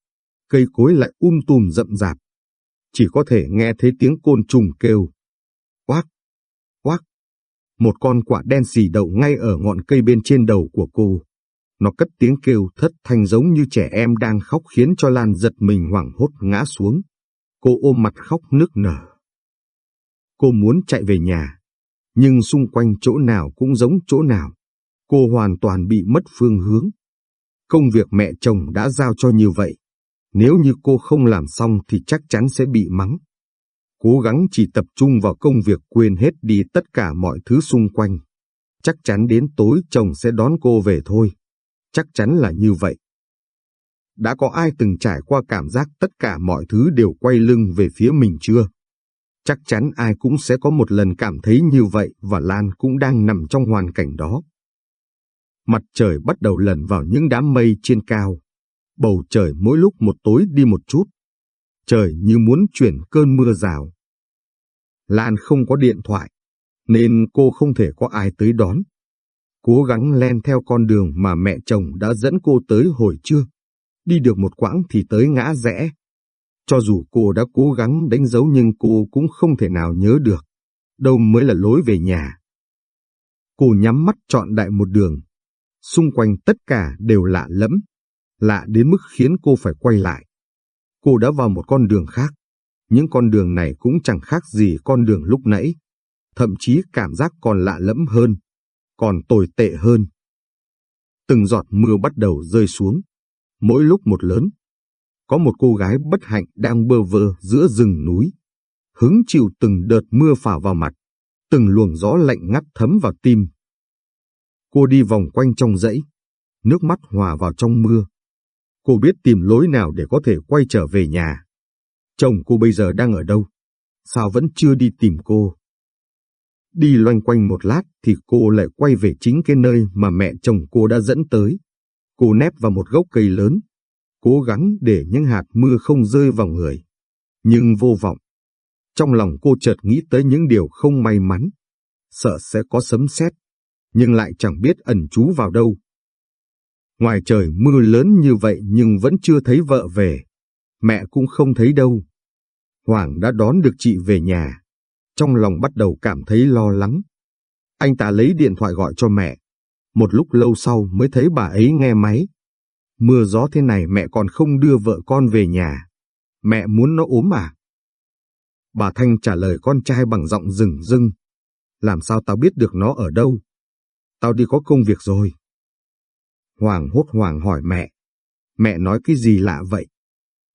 A: Cây cối lại um tùm rậm rạp. Chỉ có thể nghe thấy tiếng côn trùng kêu. Quác, quác. Một con quả đen xì đậu ngay ở ngọn cây bên trên đầu của cô. Nó cất tiếng kêu thất thanh giống như trẻ em đang khóc khiến cho Lan giật mình hoảng hốt ngã xuống. Cô ôm mặt khóc nức nở. Cô muốn chạy về nhà, nhưng xung quanh chỗ nào cũng giống chỗ nào. Cô hoàn toàn bị mất phương hướng. Công việc mẹ chồng đã giao cho như vậy. Nếu như cô không làm xong thì chắc chắn sẽ bị mắng. Cố gắng chỉ tập trung vào công việc quên hết đi tất cả mọi thứ xung quanh. Chắc chắn đến tối chồng sẽ đón cô về thôi. Chắc chắn là như vậy. Đã có ai từng trải qua cảm giác tất cả mọi thứ đều quay lưng về phía mình chưa? Chắc chắn ai cũng sẽ có một lần cảm thấy như vậy và Lan cũng đang nằm trong hoàn cảnh đó. Mặt trời bắt đầu lần vào những đám mây trên cao. Bầu trời mỗi lúc một tối đi một chút. Trời như muốn chuyển cơn mưa rào. Lan không có điện thoại, nên cô không thể có ai tới đón. Cố gắng len theo con đường mà mẹ chồng đã dẫn cô tới hồi trưa. Đi được một quãng thì tới ngã rẽ, cho dù cô đã cố gắng đánh dấu nhưng cô cũng không thể nào nhớ được. Đâu mới là lối về nhà. Cô nhắm mắt chọn đại một đường. Xung quanh tất cả đều lạ lẫm. Lạ đến mức khiến cô phải quay lại. Cô đã vào một con đường khác. Những con đường này cũng chẳng khác gì con đường lúc nãy. Thậm chí cảm giác còn lạ lẫm hơn. Còn tồi tệ hơn. Từng giọt mưa bắt đầu rơi xuống. Mỗi lúc một lớn, có một cô gái bất hạnh đang bơ vơ giữa rừng núi. Hứng chịu từng đợt mưa phả vào mặt, từng luồng gió lạnh ngắt thấm vào tim. Cô đi vòng quanh trong dãy, nước mắt hòa vào trong mưa. Cô biết tìm lối nào để có thể quay trở về nhà. Chồng cô bây giờ đang ở đâu? Sao vẫn chưa đi tìm cô? Đi loanh quanh một lát thì cô lại quay về chính cái nơi mà mẹ chồng cô đã dẫn tới. Cô nép vào một gốc cây lớn, cố gắng để những hạt mưa không rơi vào người. Nhưng vô vọng. Trong lòng cô chợt nghĩ tới những điều không may mắn. Sợ sẽ có sấm sét, nhưng lại chẳng biết ẩn trú vào đâu. Ngoài trời mưa lớn như vậy nhưng vẫn chưa thấy vợ về. Mẹ cũng không thấy đâu. Hoàng đã đón được chị về nhà. Trong lòng bắt đầu cảm thấy lo lắng. Anh ta lấy điện thoại gọi cho mẹ. Một lúc lâu sau mới thấy bà ấy nghe máy. Mưa gió thế này mẹ còn không đưa vợ con về nhà. Mẹ muốn nó ốm à? Bà Thanh trả lời con trai bằng giọng rừng rưng. Làm sao tao biết được nó ở đâu? Tao đi có công việc rồi. Hoàng hốt Hoàng hỏi mẹ. Mẹ nói cái gì lạ vậy?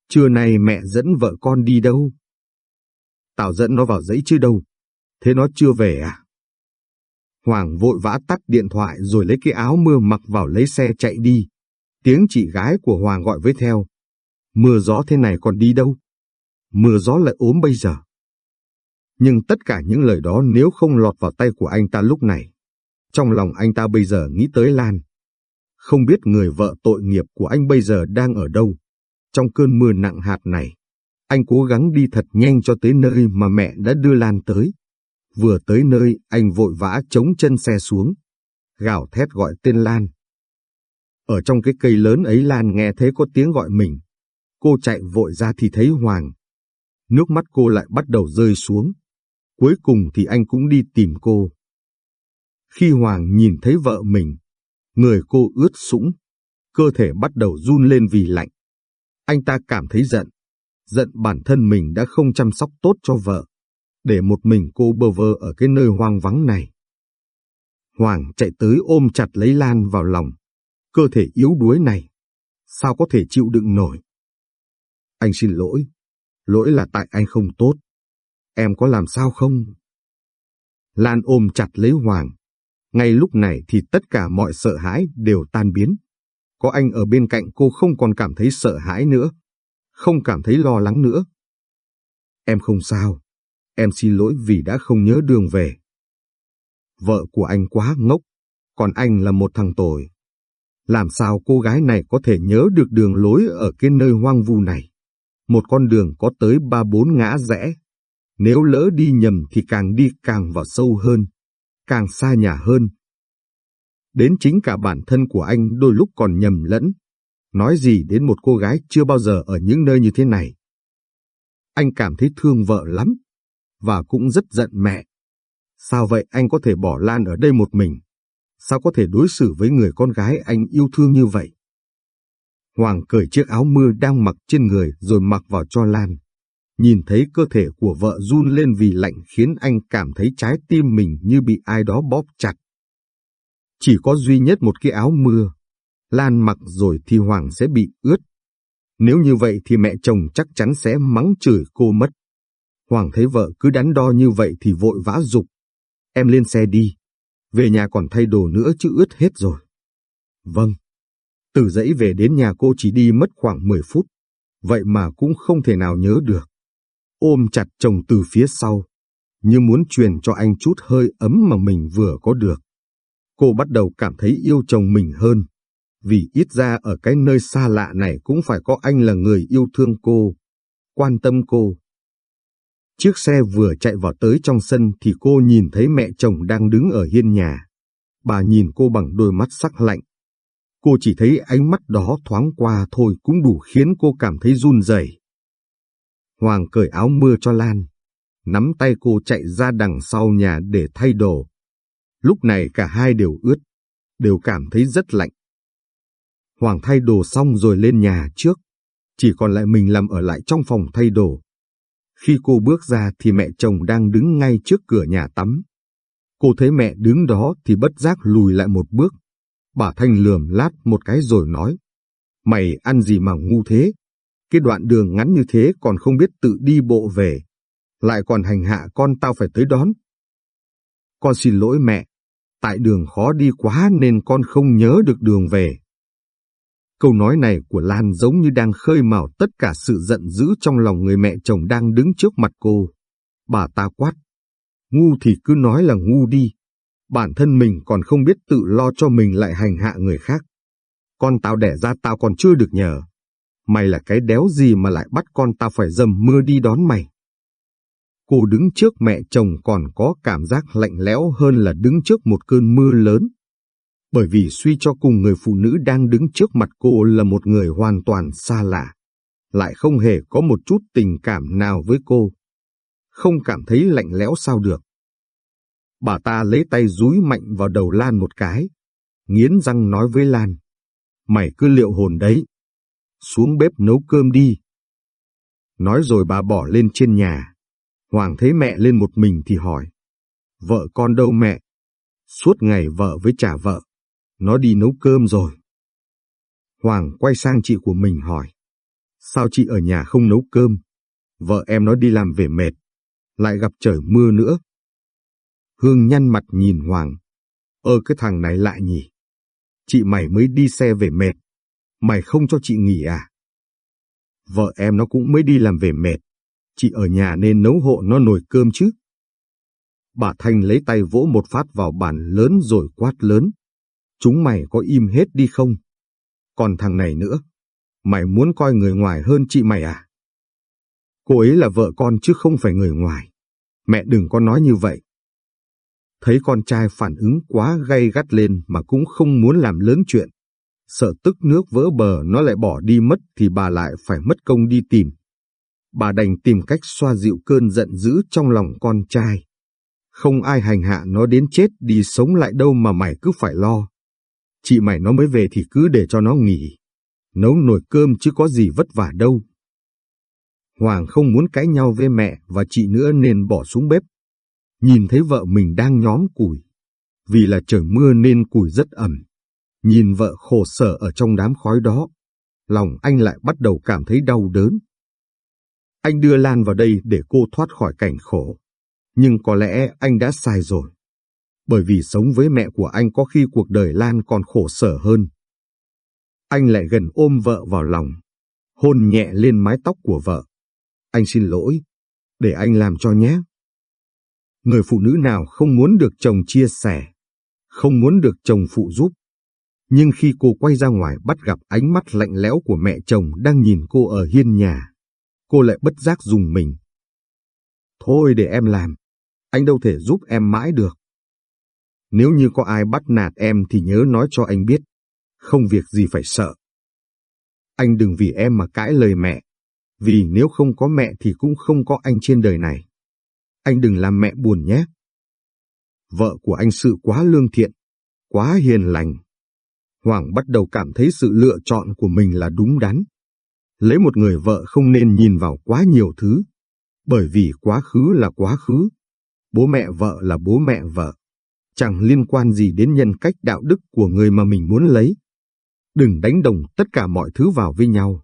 A: Trưa nay mẹ dẫn vợ con đi đâu? Tao dẫn nó vào giấy chứ đâu. Thế nó chưa về à? Hoàng vội vã tắt điện thoại rồi lấy cái áo mưa mặc vào lấy xe chạy đi. Tiếng chị gái của Hoàng gọi với theo. Mưa gió thế này còn đi đâu? Mưa gió lại ốm bây giờ. Nhưng tất cả những lời đó nếu không lọt vào tay của anh ta lúc này, trong lòng anh ta bây giờ nghĩ tới Lan. Không biết người vợ tội nghiệp của anh bây giờ đang ở đâu. Trong cơn mưa nặng hạt này, anh cố gắng đi thật nhanh cho tới nơi mà mẹ đã đưa Lan tới. Vừa tới nơi, anh vội vã chống chân xe xuống, gào thét gọi tên Lan. Ở trong cái cây lớn ấy Lan nghe thấy có tiếng gọi mình. Cô chạy vội ra thì thấy Hoàng. Nước mắt cô lại bắt đầu rơi xuống. Cuối cùng thì anh cũng đi tìm cô. Khi Hoàng nhìn thấy vợ mình, người cô ướt sũng, cơ thể bắt đầu run lên vì lạnh. Anh ta cảm thấy giận, giận bản thân mình đã không chăm sóc tốt cho vợ, để một mình cô bơ vơ ở cái nơi hoang vắng này. Hoàng chạy tới ôm chặt lấy Lan vào lòng, cơ thể yếu đuối này, sao có thể chịu đựng nổi. Anh xin lỗi, lỗi là tại anh không tốt. Em có làm sao không? Lan ôm chặt lấy Hoàng. Ngay lúc này thì tất cả mọi sợ hãi đều tan biến. Có anh ở bên cạnh cô không còn cảm thấy sợ hãi nữa, không cảm thấy lo lắng nữa. Em không sao, em xin lỗi vì đã không nhớ đường về. Vợ của anh quá ngốc, còn anh là một thằng tồi. Làm sao cô gái này có thể nhớ được đường lối ở cái nơi hoang vu này? Một con đường có tới ba bốn ngã rẽ. Nếu lỡ đi nhầm thì càng đi càng vào sâu hơn, càng xa nhà hơn. Đến chính cả bản thân của anh đôi lúc còn nhầm lẫn. Nói gì đến một cô gái chưa bao giờ ở những nơi như thế này. Anh cảm thấy thương vợ lắm, và cũng rất giận mẹ. Sao vậy anh có thể bỏ Lan ở đây một mình? Sao có thể đối xử với người con gái anh yêu thương như vậy? Hoàng cởi chiếc áo mưa đang mặc trên người rồi mặc vào cho Lan. Nhìn thấy cơ thể của vợ run lên vì lạnh khiến anh cảm thấy trái tim mình như bị ai đó bóp chặt. Chỉ có duy nhất một cái áo mưa. Lan mặc rồi thì Hoàng sẽ bị ướt. Nếu như vậy thì mẹ chồng chắc chắn sẽ mắng chửi cô mất. Hoàng thấy vợ cứ đắn đo như vậy thì vội vã dục. Em lên xe đi. Về nhà còn thay đồ nữa chứ ướt hết rồi. Vâng. Từ dãy về đến nhà cô chỉ đi mất khoảng 10 phút. Vậy mà cũng không thể nào nhớ được. Ôm chặt chồng từ phía sau. Như muốn truyền cho anh chút hơi ấm mà mình vừa có được. Cô bắt đầu cảm thấy yêu chồng mình hơn. Vì ít ra ở cái nơi xa lạ này cũng phải có anh là người yêu thương cô. Quan tâm cô Chiếc xe vừa chạy vào tới trong sân thì cô nhìn thấy mẹ chồng đang đứng ở hiên nhà. Bà nhìn cô bằng đôi mắt sắc lạnh. Cô chỉ thấy ánh mắt đó thoáng qua thôi cũng đủ khiến cô cảm thấy run rẩy. Hoàng cởi áo mưa cho Lan, nắm tay cô chạy ra đằng sau nhà để thay đồ. Lúc này cả hai đều ướt, đều cảm thấy rất lạnh. Hoàng thay đồ xong rồi lên nhà trước, chỉ còn lại mình làm ở lại trong phòng thay đồ. Khi cô bước ra thì mẹ chồng đang đứng ngay trước cửa nhà tắm. Cô thấy mẹ đứng đó thì bất giác lùi lại một bước. Bà Thanh lườm lát một cái rồi nói, Mày ăn gì mà ngu thế? Cái đoạn đường ngắn như thế còn không biết tự đi bộ về. Lại còn hành hạ con tao phải tới đón. Con xin lỗi mẹ, tại đường khó đi quá nên con không nhớ được đường về. Câu nói này của Lan giống như đang khơi mào tất cả sự giận dữ trong lòng người mẹ chồng đang đứng trước mặt cô. Bà ta quát. Ngu thì cứ nói là ngu đi. Bản thân mình còn không biết tự lo cho mình lại hành hạ người khác. Con tao đẻ ra tao còn chưa được nhờ. Mày là cái đéo gì mà lại bắt con tao phải dầm mưa đi đón mày. Cô đứng trước mẹ chồng còn có cảm giác lạnh lẽo hơn là đứng trước một cơn mưa lớn bởi vì suy cho cùng người phụ nữ đang đứng trước mặt cô là một người hoàn toàn xa lạ, lại không hề có một chút tình cảm nào với cô. Không cảm thấy lạnh lẽo sao được. Bà ta lấy tay dúi mạnh vào đầu Lan một cái, nghiến răng nói với Lan, mày cứ liệu hồn đấy, xuống bếp nấu cơm đi. Nói rồi bà bỏ lên trên nhà, Hoàng thấy mẹ lên một mình thì hỏi, Vợ con đâu mẹ? Suốt ngày vợ với trả vợ. Nó đi nấu cơm rồi. Hoàng quay sang chị của mình hỏi. Sao chị ở nhà không nấu cơm? Vợ em nó đi làm về mệt. Lại gặp trời mưa nữa. Hương nhăn mặt nhìn Hoàng. Ơ, cái thằng này lại nhỉ? Chị mày mới đi xe về mệt. Mày không cho chị nghỉ à? Vợ em nó cũng mới đi làm về mệt. Chị ở nhà nên nấu hộ nó nồi cơm chứ. Bà Thanh lấy tay vỗ một phát vào bàn lớn rồi quát lớn. Chúng mày có im hết đi không? Còn thằng này nữa, mày muốn coi người ngoài hơn chị mày à? Cô ấy là vợ con chứ không phải người ngoài. Mẹ đừng có nói như vậy. Thấy con trai phản ứng quá gay gắt lên mà cũng không muốn làm lớn chuyện. Sợ tức nước vỡ bờ nó lại bỏ đi mất thì bà lại phải mất công đi tìm. Bà đành tìm cách xoa dịu cơn giận dữ trong lòng con trai. Không ai hành hạ nó đến chết đi sống lại đâu mà mày cứ phải lo. Chị mày nó mới về thì cứ để cho nó nghỉ. Nấu nồi cơm chứ có gì vất vả đâu. Hoàng không muốn cãi nhau với mẹ và chị nữa nên bỏ xuống bếp. Nhìn thấy vợ mình đang nhóm củi. Vì là trời mưa nên củi rất ẩm. Nhìn vợ khổ sở ở trong đám khói đó. Lòng anh lại bắt đầu cảm thấy đau đớn. Anh đưa Lan vào đây để cô thoát khỏi cảnh khổ. Nhưng có lẽ anh đã sai rồi. Bởi vì sống với mẹ của anh có khi cuộc đời Lan còn khổ sở hơn. Anh lại gần ôm vợ vào lòng, hôn nhẹ lên mái tóc của vợ. Anh xin lỗi, để anh làm cho nhé. Người phụ nữ nào không muốn được chồng chia sẻ, không muốn được chồng phụ giúp. Nhưng khi cô quay ra ngoài bắt gặp ánh mắt lạnh lẽo của mẹ chồng đang nhìn cô ở hiên nhà, cô lại bất giác dùng mình. Thôi để em làm, anh đâu thể giúp em mãi được. Nếu như có ai bắt nạt em thì nhớ nói cho anh biết, không việc gì phải sợ. Anh đừng vì em mà cãi lời mẹ, vì nếu không có mẹ thì cũng không có anh trên đời này. Anh đừng làm mẹ buồn nhé. Vợ của anh sự quá lương thiện, quá hiền lành. Hoàng bắt đầu cảm thấy sự lựa chọn của mình là đúng đắn. Lấy một người vợ không nên nhìn vào quá nhiều thứ, bởi vì quá khứ là quá khứ, bố mẹ vợ là bố mẹ vợ, chẳng liên quan gì đến nhân cách đạo đức của người mà mình muốn lấy. Đừng đánh đồng tất cả mọi thứ vào với nhau,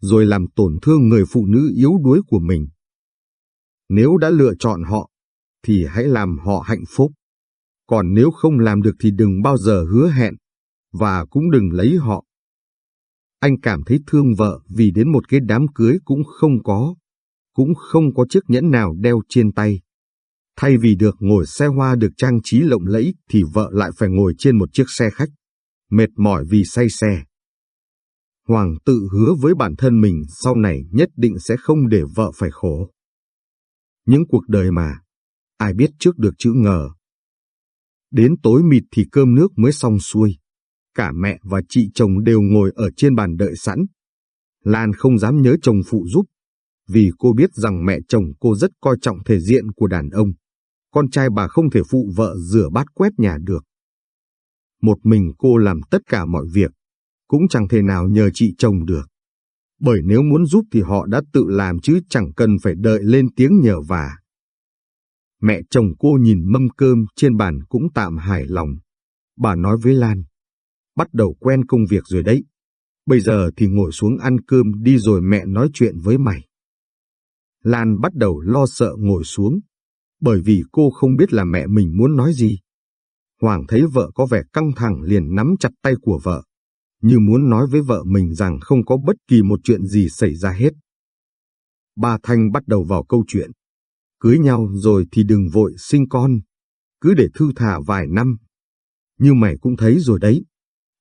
A: rồi làm tổn thương người phụ nữ yếu đuối của mình. Nếu đã lựa chọn họ, thì hãy làm họ hạnh phúc. Còn nếu không làm được thì đừng bao giờ hứa hẹn, và cũng đừng lấy họ. Anh cảm thấy thương vợ vì đến một cái đám cưới cũng không có, cũng không có chiếc nhẫn nào đeo trên tay. Thay vì được ngồi xe hoa được trang trí lộng lẫy thì vợ lại phải ngồi trên một chiếc xe khách, mệt mỏi vì say xe. Hoàng tự hứa với bản thân mình sau này nhất định sẽ không để vợ phải khổ. Những cuộc đời mà, ai biết trước được chữ ngờ. Đến tối mịt thì cơm nước mới xong xuôi. Cả mẹ và chị chồng đều ngồi ở trên bàn đợi sẵn. Lan không dám nhớ chồng phụ giúp, vì cô biết rằng mẹ chồng cô rất coi trọng thể diện của đàn ông con trai bà không thể phụ vợ rửa bát quét nhà được. Một mình cô làm tất cả mọi việc, cũng chẳng thể nào nhờ chị chồng được. Bởi nếu muốn giúp thì họ đã tự làm chứ chẳng cần phải đợi lên tiếng nhờ vả. Mẹ chồng cô nhìn mâm cơm trên bàn cũng tạm hài lòng. Bà nói với Lan, bắt đầu quen công việc rồi đấy. Bây giờ thì ngồi xuống ăn cơm đi rồi mẹ nói chuyện với mày. Lan bắt đầu lo sợ ngồi xuống, bởi vì cô không biết là mẹ mình muốn nói gì. Hoàng thấy vợ có vẻ căng thẳng liền nắm chặt tay của vợ, như muốn nói với vợ mình rằng không có bất kỳ một chuyện gì xảy ra hết. Ba Thanh bắt đầu vào câu chuyện. Cưới nhau rồi thì đừng vội sinh con, cứ để thư thả vài năm. Như mày cũng thấy rồi đấy,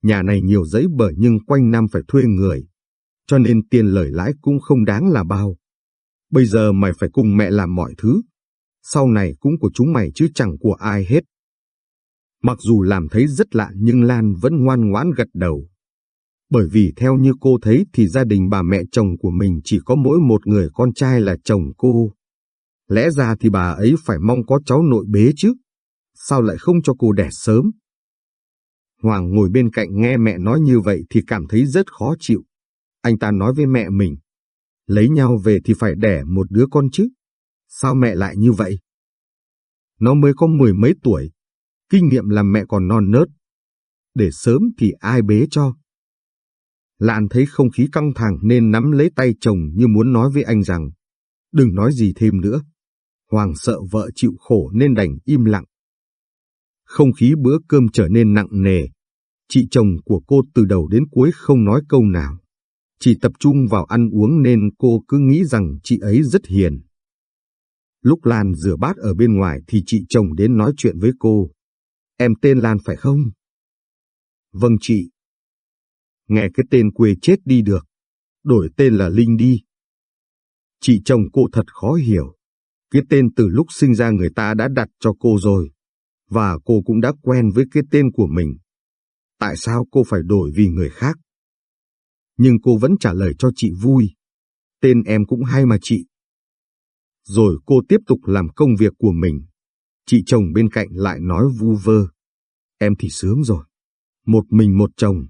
A: nhà này nhiều giấy bở nhưng quanh năm phải thuê người, cho nên tiền lời lãi cũng không đáng là bao. Bây giờ mày phải cùng mẹ làm mọi thứ, sau này cũng của chúng mày chứ chẳng của ai hết. Mặc dù làm thấy rất lạ nhưng Lan vẫn ngoan ngoãn gật đầu. Bởi vì theo như cô thấy thì gia đình bà mẹ chồng của mình chỉ có mỗi một người con trai là chồng cô. Lẽ ra thì bà ấy phải mong có cháu nội bế chứ. Sao lại không cho cô đẻ sớm? Hoàng ngồi bên cạnh nghe mẹ nói như vậy thì cảm thấy rất khó chịu. Anh ta nói với mẹ mình, lấy nhau về thì phải đẻ một đứa con chứ. Sao mẹ lại như vậy? Nó mới có mười mấy tuổi, kinh nghiệm làm mẹ còn non nớt. Để sớm thì ai bế cho. lạn thấy không khí căng thẳng nên nắm lấy tay chồng như muốn nói với anh rằng, đừng nói gì thêm nữa. Hoàng sợ vợ chịu khổ nên đành im lặng. Không khí bữa cơm trở nên nặng nề. Chị chồng của cô từ đầu đến cuối không nói câu nào. Chỉ tập trung vào ăn uống nên cô cứ nghĩ rằng chị ấy rất hiền. Lúc Lan rửa bát ở bên ngoài thì chị chồng đến nói chuyện với cô. Em tên Lan phải không? Vâng chị. Nghe cái tên quê chết đi được. Đổi tên là Linh đi. Chị chồng cô thật khó hiểu. Cái tên từ lúc sinh ra người ta đã đặt cho cô rồi. Và cô cũng đã quen với cái tên của mình. Tại sao cô phải đổi vì người khác? Nhưng cô vẫn trả lời cho chị vui. Tên em cũng hay mà chị. Rồi cô tiếp tục làm công việc của mình. Chị chồng bên cạnh lại nói vu vơ. Em thì sướng rồi. Một mình một chồng.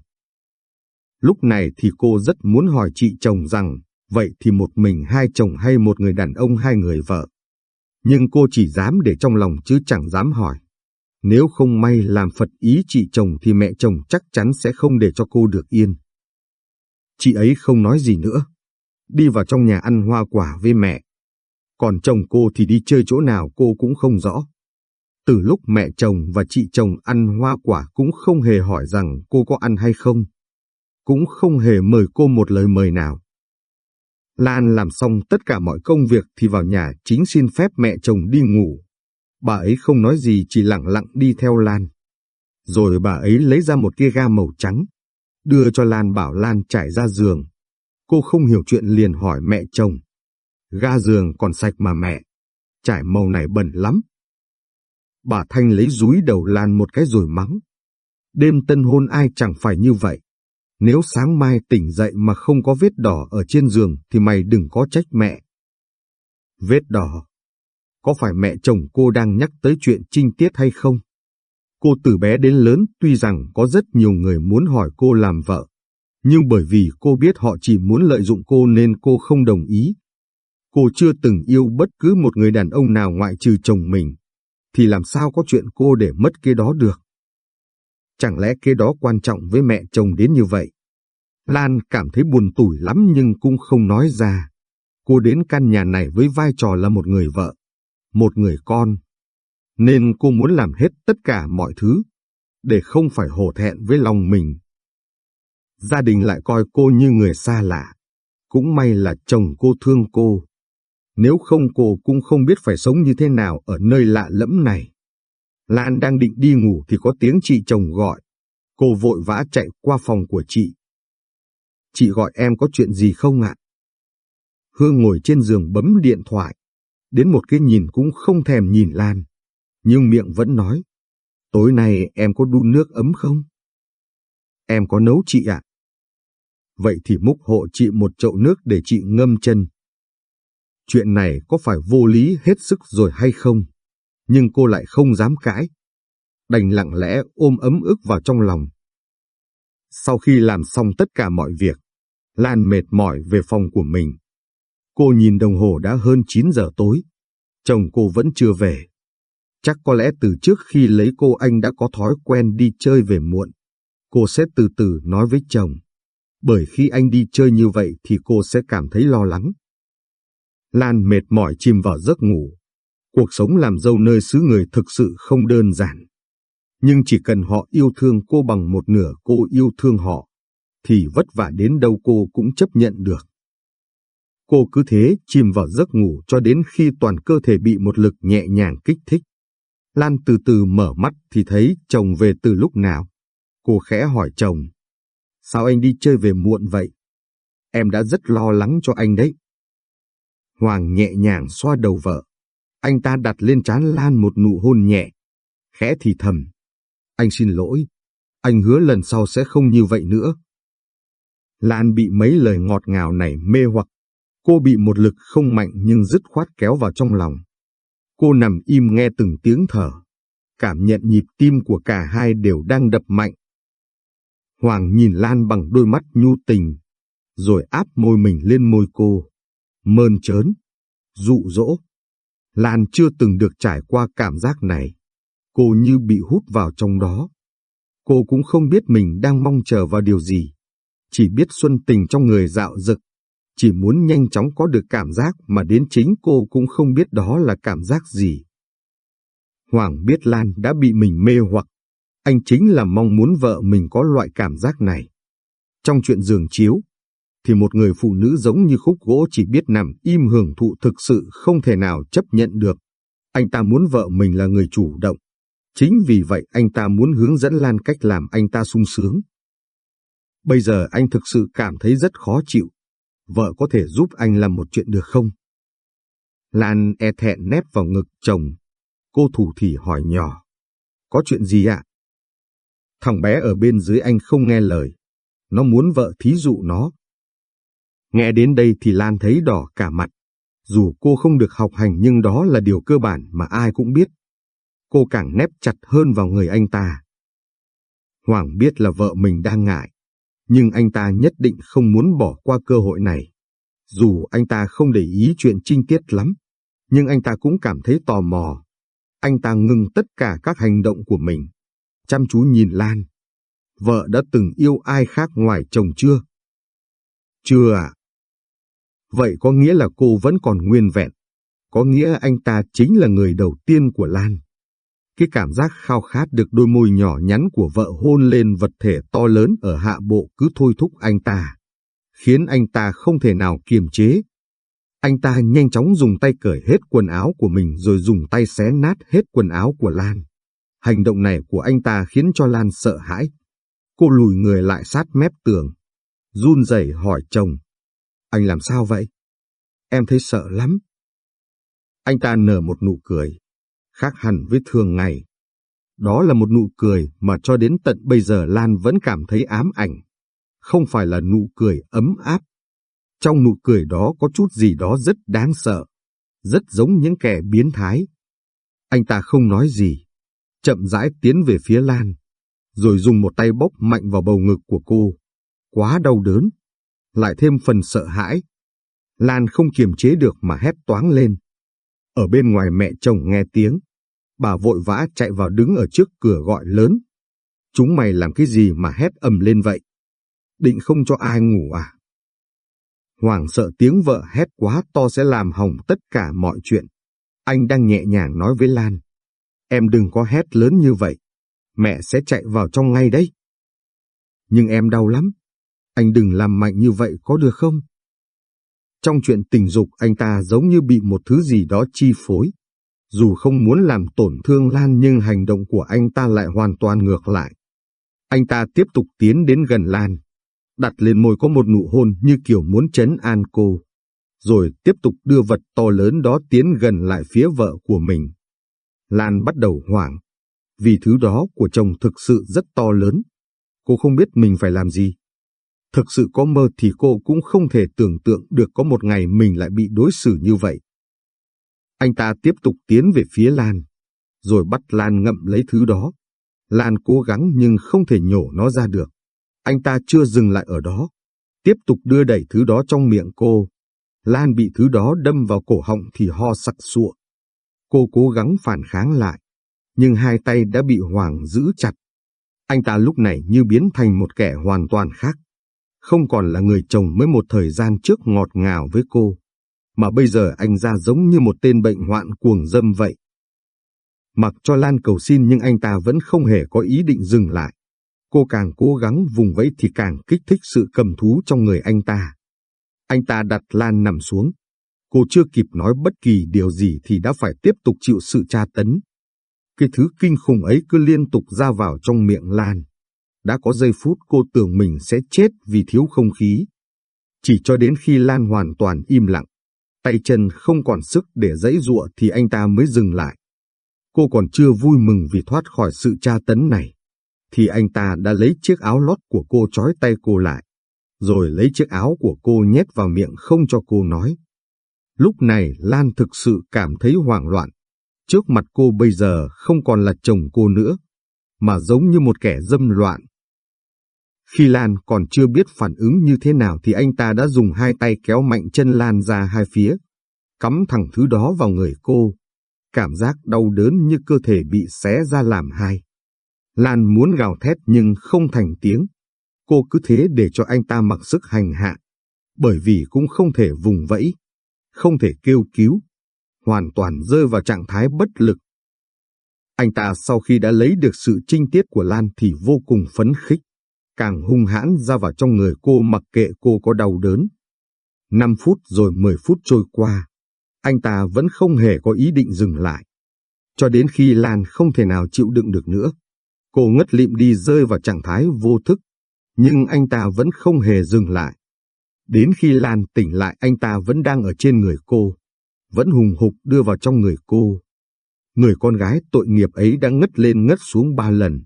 A: Lúc này thì cô rất muốn hỏi chị chồng rằng, vậy thì một mình hai chồng hay một người đàn ông hai người vợ. Nhưng cô chỉ dám để trong lòng chứ chẳng dám hỏi. Nếu không may làm phật ý chị chồng thì mẹ chồng chắc chắn sẽ không để cho cô được yên. Chị ấy không nói gì nữa. Đi vào trong nhà ăn hoa quả với mẹ. Còn chồng cô thì đi chơi chỗ nào cô cũng không rõ. Từ lúc mẹ chồng và chị chồng ăn hoa quả cũng không hề hỏi rằng cô có ăn hay không. Cũng không hề mời cô một lời mời nào. Lan làm xong tất cả mọi công việc thì vào nhà chính xin phép mẹ chồng đi ngủ. Bà ấy không nói gì chỉ lặng lặng đi theo Lan. Rồi bà ấy lấy ra một tia ga màu trắng, đưa cho Lan bảo Lan trải ra giường. Cô không hiểu chuyện liền hỏi mẹ chồng. Ga giường còn sạch mà mẹ, trải màu này bẩn lắm. Bà Thanh lấy rúi đầu Lan một cái rồi mắng. Đêm tân hôn ai chẳng phải như vậy. Nếu sáng mai tỉnh dậy mà không có vết đỏ ở trên giường thì mày đừng có trách mẹ. Vết đỏ? Có phải mẹ chồng cô đang nhắc tới chuyện trinh tiết hay không? Cô từ bé đến lớn tuy rằng có rất nhiều người muốn hỏi cô làm vợ, nhưng bởi vì cô biết họ chỉ muốn lợi dụng cô nên cô không đồng ý. Cô chưa từng yêu bất cứ một người đàn ông nào ngoại trừ chồng mình, thì làm sao có chuyện cô để mất cái đó được? Chẳng lẽ cái đó quan trọng với mẹ chồng đến như vậy? Lan cảm thấy buồn tủi lắm nhưng cũng không nói ra. Cô đến căn nhà này với vai trò là một người vợ, một người con. Nên cô muốn làm hết tất cả mọi thứ, để không phải hổ thẹn với lòng mình. Gia đình lại coi cô như người xa lạ. Cũng may là chồng cô thương cô. Nếu không cô cũng không biết phải sống như thế nào ở nơi lạ lẫm này. Lan đang định đi ngủ thì có tiếng chị chồng gọi. Cô vội vã chạy qua phòng của chị. Chị gọi em có chuyện gì không ạ? Hương ngồi trên giường bấm điện thoại. Đến một cái nhìn cũng không thèm nhìn Lan. Nhưng miệng vẫn nói. Tối nay em có đun nước ấm không? Em có nấu chị ạ. Vậy thì múc hộ chị một chậu nước để chị ngâm chân. Chuyện này có phải vô lý hết sức rồi hay không? nhưng cô lại không dám cãi. Đành lặng lẽ ôm ấm ức vào trong lòng. Sau khi làm xong tất cả mọi việc, Lan mệt mỏi về phòng của mình. Cô nhìn đồng hồ đã hơn 9 giờ tối. Chồng cô vẫn chưa về. Chắc có lẽ từ trước khi lấy cô anh đã có thói quen đi chơi về muộn. Cô sẽ từ từ nói với chồng. Bởi khi anh đi chơi như vậy thì cô sẽ cảm thấy lo lắng. Lan mệt mỏi chìm vào giấc ngủ. Cuộc sống làm dâu nơi xứ người thực sự không đơn giản. Nhưng chỉ cần họ yêu thương cô bằng một nửa cô yêu thương họ, thì vất vả đến đâu cô cũng chấp nhận được. Cô cứ thế chìm vào giấc ngủ cho đến khi toàn cơ thể bị một lực nhẹ nhàng kích thích. Lan từ từ mở mắt thì thấy chồng về từ lúc nào. Cô khẽ hỏi chồng. Sao anh đi chơi về muộn vậy? Em đã rất lo lắng cho anh đấy. Hoàng nhẹ nhàng xoa đầu vợ. Anh ta đặt lên trán Lan một nụ hôn nhẹ, khẽ thì thầm. Anh xin lỗi, anh hứa lần sau sẽ không như vậy nữa. Lan bị mấy lời ngọt ngào này mê hoặc, cô bị một lực không mạnh nhưng dứt khoát kéo vào trong lòng. Cô nằm im nghe từng tiếng thở, cảm nhận nhịp tim của cả hai đều đang đập mạnh. Hoàng nhìn Lan bằng đôi mắt nhu tình, rồi áp môi mình lên môi cô, mơn trớn, dụ dỗ. Lan chưa từng được trải qua cảm giác này. Cô như bị hút vào trong đó. Cô cũng không biết mình đang mong chờ vào điều gì. Chỉ biết xuân tình trong người dạo dực. Chỉ muốn nhanh chóng có được cảm giác mà đến chính cô cũng không biết đó là cảm giác gì. Hoàng biết Lan đã bị mình mê hoặc. Anh chính là mong muốn vợ mình có loại cảm giác này. Trong chuyện giường chiếu, thì một người phụ nữ giống như khúc gỗ chỉ biết nằm im hưởng thụ thực sự không thể nào chấp nhận được. Anh ta muốn vợ mình là người chủ động. Chính vì vậy anh ta muốn hướng dẫn Lan cách làm anh ta sung sướng. Bây giờ anh thực sự cảm thấy rất khó chịu. Vợ có thể giúp anh làm một chuyện được không? Lan e thẹn nép vào ngực chồng. Cô thủ thỉ hỏi nhỏ. Có chuyện gì ạ? Thằng bé ở bên dưới anh không nghe lời. Nó muốn vợ thí dụ nó. Nghe đến đây thì Lan thấy đỏ cả mặt. Dù cô không được học hành nhưng đó là điều cơ bản mà ai cũng biết. Cô càng nép chặt hơn vào người anh ta. Hoàng biết là vợ mình đang ngại, nhưng anh ta nhất định không muốn bỏ qua cơ hội này. Dù anh ta không để ý chuyện trinh tiết lắm, nhưng anh ta cũng cảm thấy tò mò. Anh ta ngừng tất cả các hành động của mình, chăm chú nhìn Lan. Vợ đã từng yêu ai khác ngoài chồng chưa? Chưa ạ. Vậy có nghĩa là cô vẫn còn nguyên vẹn. Có nghĩa anh ta chính là người đầu tiên của Lan. Cái cảm giác khao khát được đôi môi nhỏ nhắn của vợ hôn lên vật thể to lớn ở hạ bộ cứ thôi thúc anh ta, khiến anh ta không thể nào kiềm chế. Anh ta nhanh chóng dùng tay cởi hết quần áo của mình rồi dùng tay xé nát hết quần áo của Lan. Hành động này của anh ta khiến cho Lan sợ hãi. Cô lùi người lại sát mép tường, run rẩy hỏi chồng. Anh làm sao vậy? Em thấy sợ lắm. Anh ta nở một nụ cười, khác hẳn với thường ngày. Đó là một nụ cười mà cho đến tận bây giờ Lan vẫn cảm thấy ám ảnh. Không phải là nụ cười ấm áp. Trong nụ cười đó có chút gì đó rất đáng sợ, rất giống những kẻ biến thái. Anh ta không nói gì, chậm rãi tiến về phía Lan, rồi dùng một tay bóp mạnh vào bầu ngực của cô. Quá đau đớn, lại thêm phần sợ hãi. Lan không kiềm chế được mà hét toáng lên. Ở bên ngoài mẹ chồng nghe tiếng, bà vội vã chạy vào đứng ở trước cửa gọi lớn. Chúng mày làm cái gì mà hét ầm lên vậy? Định không cho ai ngủ à? Hoàng sợ tiếng vợ hét quá to sẽ làm hỏng tất cả mọi chuyện. Anh đang nhẹ nhàng nói với Lan. Em đừng có hét lớn như vậy. Mẹ sẽ chạy vào trong ngay đấy. Nhưng em đau lắm. Anh đừng làm mạnh như vậy có được không? Trong chuyện tình dục anh ta giống như bị một thứ gì đó chi phối. Dù không muốn làm tổn thương Lan nhưng hành động của anh ta lại hoàn toàn ngược lại. Anh ta tiếp tục tiến đến gần Lan, đặt lên môi có một nụ hôn như kiểu muốn chấn an cô, rồi tiếp tục đưa vật to lớn đó tiến gần lại phía vợ của mình. Lan bắt đầu hoảng, vì thứ đó của chồng thực sự rất to lớn. Cô không biết mình phải làm gì. Thực sự có mơ thì cô cũng không thể tưởng tượng được có một ngày mình lại bị đối xử như vậy. Anh ta tiếp tục tiến về phía Lan, rồi bắt Lan ngậm lấy thứ đó. Lan cố gắng nhưng không thể nhổ nó ra được. Anh ta chưa dừng lại ở đó, tiếp tục đưa đẩy thứ đó trong miệng cô. Lan bị thứ đó đâm vào cổ họng thì ho sặc sụa. Cô cố gắng phản kháng lại, nhưng hai tay đã bị Hoàng giữ chặt. Anh ta lúc này như biến thành một kẻ hoàn toàn khác không còn là người chồng mới một thời gian trước ngọt ngào với cô, mà bây giờ anh ra giống như một tên bệnh hoạn cuồng dâm vậy. Mặc cho Lan cầu xin nhưng anh ta vẫn không hề có ý định dừng lại. Cô càng cố gắng vùng vẫy thì càng kích thích sự cầm thú trong người anh ta. Anh ta đặt Lan nằm xuống. Cô chưa kịp nói bất kỳ điều gì thì đã phải tiếp tục chịu sự tra tấn. Cái thứ kinh khủng ấy cứ liên tục ra vào trong miệng Lan. Đã có giây phút cô tưởng mình sẽ chết vì thiếu không khí. Chỉ cho đến khi Lan hoàn toàn im lặng, tay chân không còn sức để dãy giụa thì anh ta mới dừng lại. Cô còn chưa vui mừng vì thoát khỏi sự tra tấn này, thì anh ta đã lấy chiếc áo lót của cô trói tay cô lại, rồi lấy chiếc áo của cô nhét vào miệng không cho cô nói. Lúc này Lan thực sự cảm thấy hoảng loạn. Trước mặt cô bây giờ không còn là chồng cô nữa, mà giống như một kẻ dâm loạn khi Lan còn chưa biết phản ứng như thế nào thì anh ta đã dùng hai tay kéo mạnh chân Lan ra hai phía, cắm thẳng thứ đó vào người cô, cảm giác đau đớn như cơ thể bị xé ra làm hai. Lan muốn gào thét nhưng không thành tiếng. Cô cứ thế để cho anh ta mặc sức hành hạ, bởi vì cũng không thể vùng vẫy, không thể kêu cứu, hoàn toàn rơi vào trạng thái bất lực. Anh ta sau khi đã lấy được sự trinh tiết của Lan thì vô cùng phấn khích, càng hung hãn ra vào trong người cô mặc kệ cô có đau đớn. 5 phút rồi 10 phút trôi qua, anh ta vẫn không hề có ý định dừng lại. Cho đến khi Lan không thể nào chịu đựng được nữa, cô ngất lịm đi rơi vào trạng thái vô thức, nhưng anh ta vẫn không hề dừng lại. Đến khi Lan tỉnh lại anh ta vẫn đang ở trên người cô, vẫn hùng hục đưa vào trong người cô. Người con gái tội nghiệp ấy đã ngất lên ngất xuống ba lần,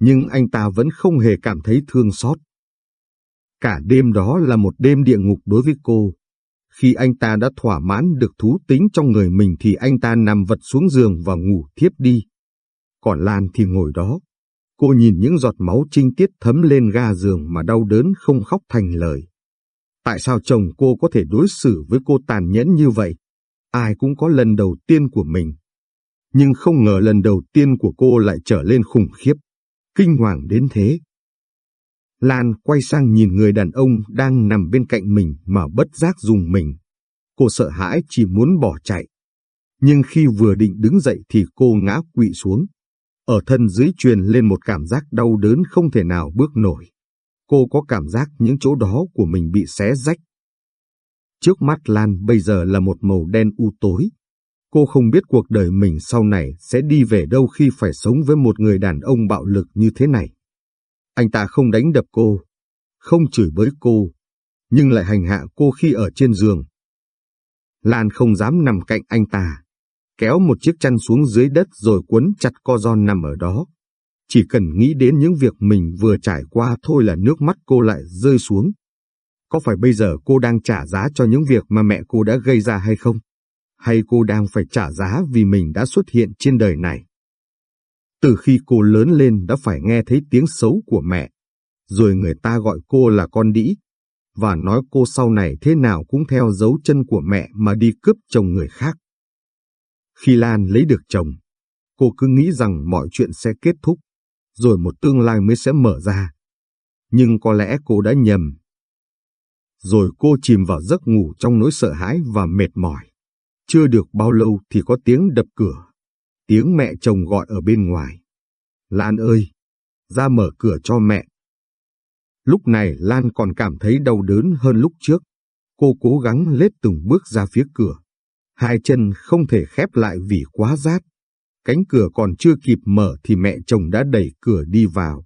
A: nhưng anh ta vẫn không hề cảm thấy thương xót. Cả đêm đó là một đêm địa ngục đối với cô. Khi anh ta đã thỏa mãn được thú tính trong người mình thì anh ta nằm vật xuống giường và ngủ thiếp đi. Còn Lan thì ngồi đó. Cô nhìn những giọt máu trinh tiết thấm lên ga giường mà đau đớn không khóc thành lời. Tại sao chồng cô có thể đối xử với cô tàn nhẫn như vậy? Ai cũng có lần đầu tiên của mình. Nhưng không ngờ lần đầu tiên của cô lại trở lên khủng khiếp, kinh hoàng đến thế. Lan quay sang nhìn người đàn ông đang nằm bên cạnh mình mà bất giác dùng mình. Cô sợ hãi chỉ muốn bỏ chạy. Nhưng khi vừa định đứng dậy thì cô ngã quỵ xuống. Ở thân dưới truyền lên một cảm giác đau đớn không thể nào bước nổi. Cô có cảm giác những chỗ đó của mình bị xé rách. Trước mắt Lan bây giờ là một màu đen u tối. Cô không biết cuộc đời mình sau này sẽ đi về đâu khi phải sống với một người đàn ông bạo lực như thế này. Anh ta không đánh đập cô, không chửi bới cô, nhưng lại hành hạ cô khi ở trên giường. Lan không dám nằm cạnh anh ta, kéo một chiếc chăn xuống dưới đất rồi quấn chặt co giòn nằm ở đó. Chỉ cần nghĩ đến những việc mình vừa trải qua thôi là nước mắt cô lại rơi xuống. Có phải bây giờ cô đang trả giá cho những việc mà mẹ cô đã gây ra hay không? Hay cô đang phải trả giá vì mình đã xuất hiện trên đời này? Từ khi cô lớn lên đã phải nghe thấy tiếng xấu của mẹ, rồi người ta gọi cô là con đĩ, và nói cô sau này thế nào cũng theo dấu chân của mẹ mà đi cướp chồng người khác. Khi Lan lấy được chồng, cô cứ nghĩ rằng mọi chuyện sẽ kết thúc, rồi một tương lai mới sẽ mở ra. Nhưng có lẽ cô đã nhầm. Rồi cô chìm vào giấc ngủ trong nỗi sợ hãi và mệt mỏi. Chưa được bao lâu thì có tiếng đập cửa. Tiếng mẹ chồng gọi ở bên ngoài. Lan ơi, ra mở cửa cho mẹ. Lúc này Lan còn cảm thấy đau đớn hơn lúc trước. Cô cố gắng lết từng bước ra phía cửa. Hai chân không thể khép lại vì quá rát. Cánh cửa còn chưa kịp mở thì mẹ chồng đã đẩy cửa đi vào.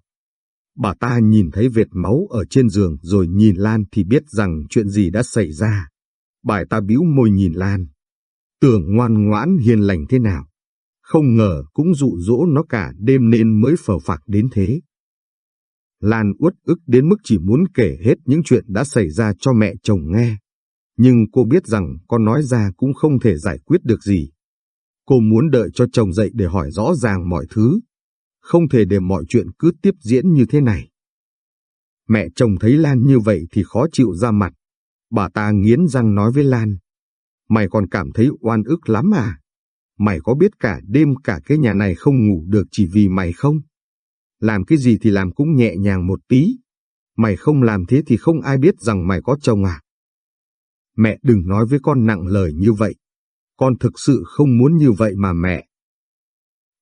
A: Bà ta nhìn thấy vệt máu ở trên giường rồi nhìn Lan thì biết rằng chuyện gì đã xảy ra. Bà ta bĩu môi nhìn Lan. Tưởng ngoan ngoãn hiền lành thế nào. Không ngờ cũng dụ dỗ nó cả đêm nên mới phờ phạc đến thế. Lan uất ức đến mức chỉ muốn kể hết những chuyện đã xảy ra cho mẹ chồng nghe. Nhưng cô biết rằng con nói ra cũng không thể giải quyết được gì. Cô muốn đợi cho chồng dậy để hỏi rõ ràng mọi thứ. Không thể để mọi chuyện cứ tiếp diễn như thế này. Mẹ chồng thấy Lan như vậy thì khó chịu ra mặt. Bà ta nghiến răng nói với Lan. Mày còn cảm thấy oan ức lắm à? Mày có biết cả đêm cả cái nhà này không ngủ được chỉ vì mày không? Làm cái gì thì làm cũng nhẹ nhàng một tí. Mày không làm thế thì không ai biết rằng mày có chồng à? Mẹ đừng nói với con nặng lời như vậy. Con thực sự không muốn như vậy mà mẹ.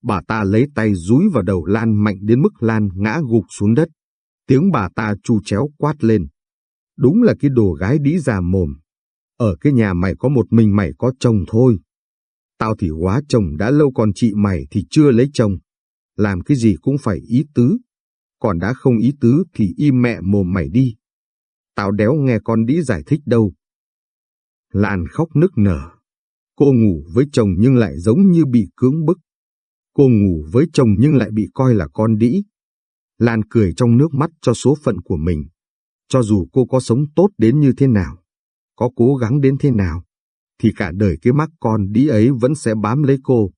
A: Bà ta lấy tay dúi vào đầu Lan mạnh đến mức Lan ngã gục xuống đất. Tiếng bà ta chu chéo quát lên. Đúng là cái đồ gái đĩ già mồm. Ở cái nhà mày có một mình mày có chồng thôi. Tao thì quá chồng đã lâu còn chị mày thì chưa lấy chồng. Làm cái gì cũng phải ý tứ. Còn đã không ý tứ thì im mẹ mồm mày đi. Tao đéo nghe con đĩ giải thích đâu. Lan khóc nức nở. Cô ngủ với chồng nhưng lại giống như bị cưỡng bức. Cô ngủ với chồng nhưng lại bị coi là con đĩ. Lan cười trong nước mắt cho số phận của mình. Cho dù cô có sống tốt đến như thế nào, có cố gắng đến thế nào, thì cả đời cái mắt con đĩ ấy vẫn sẽ bám lấy cô,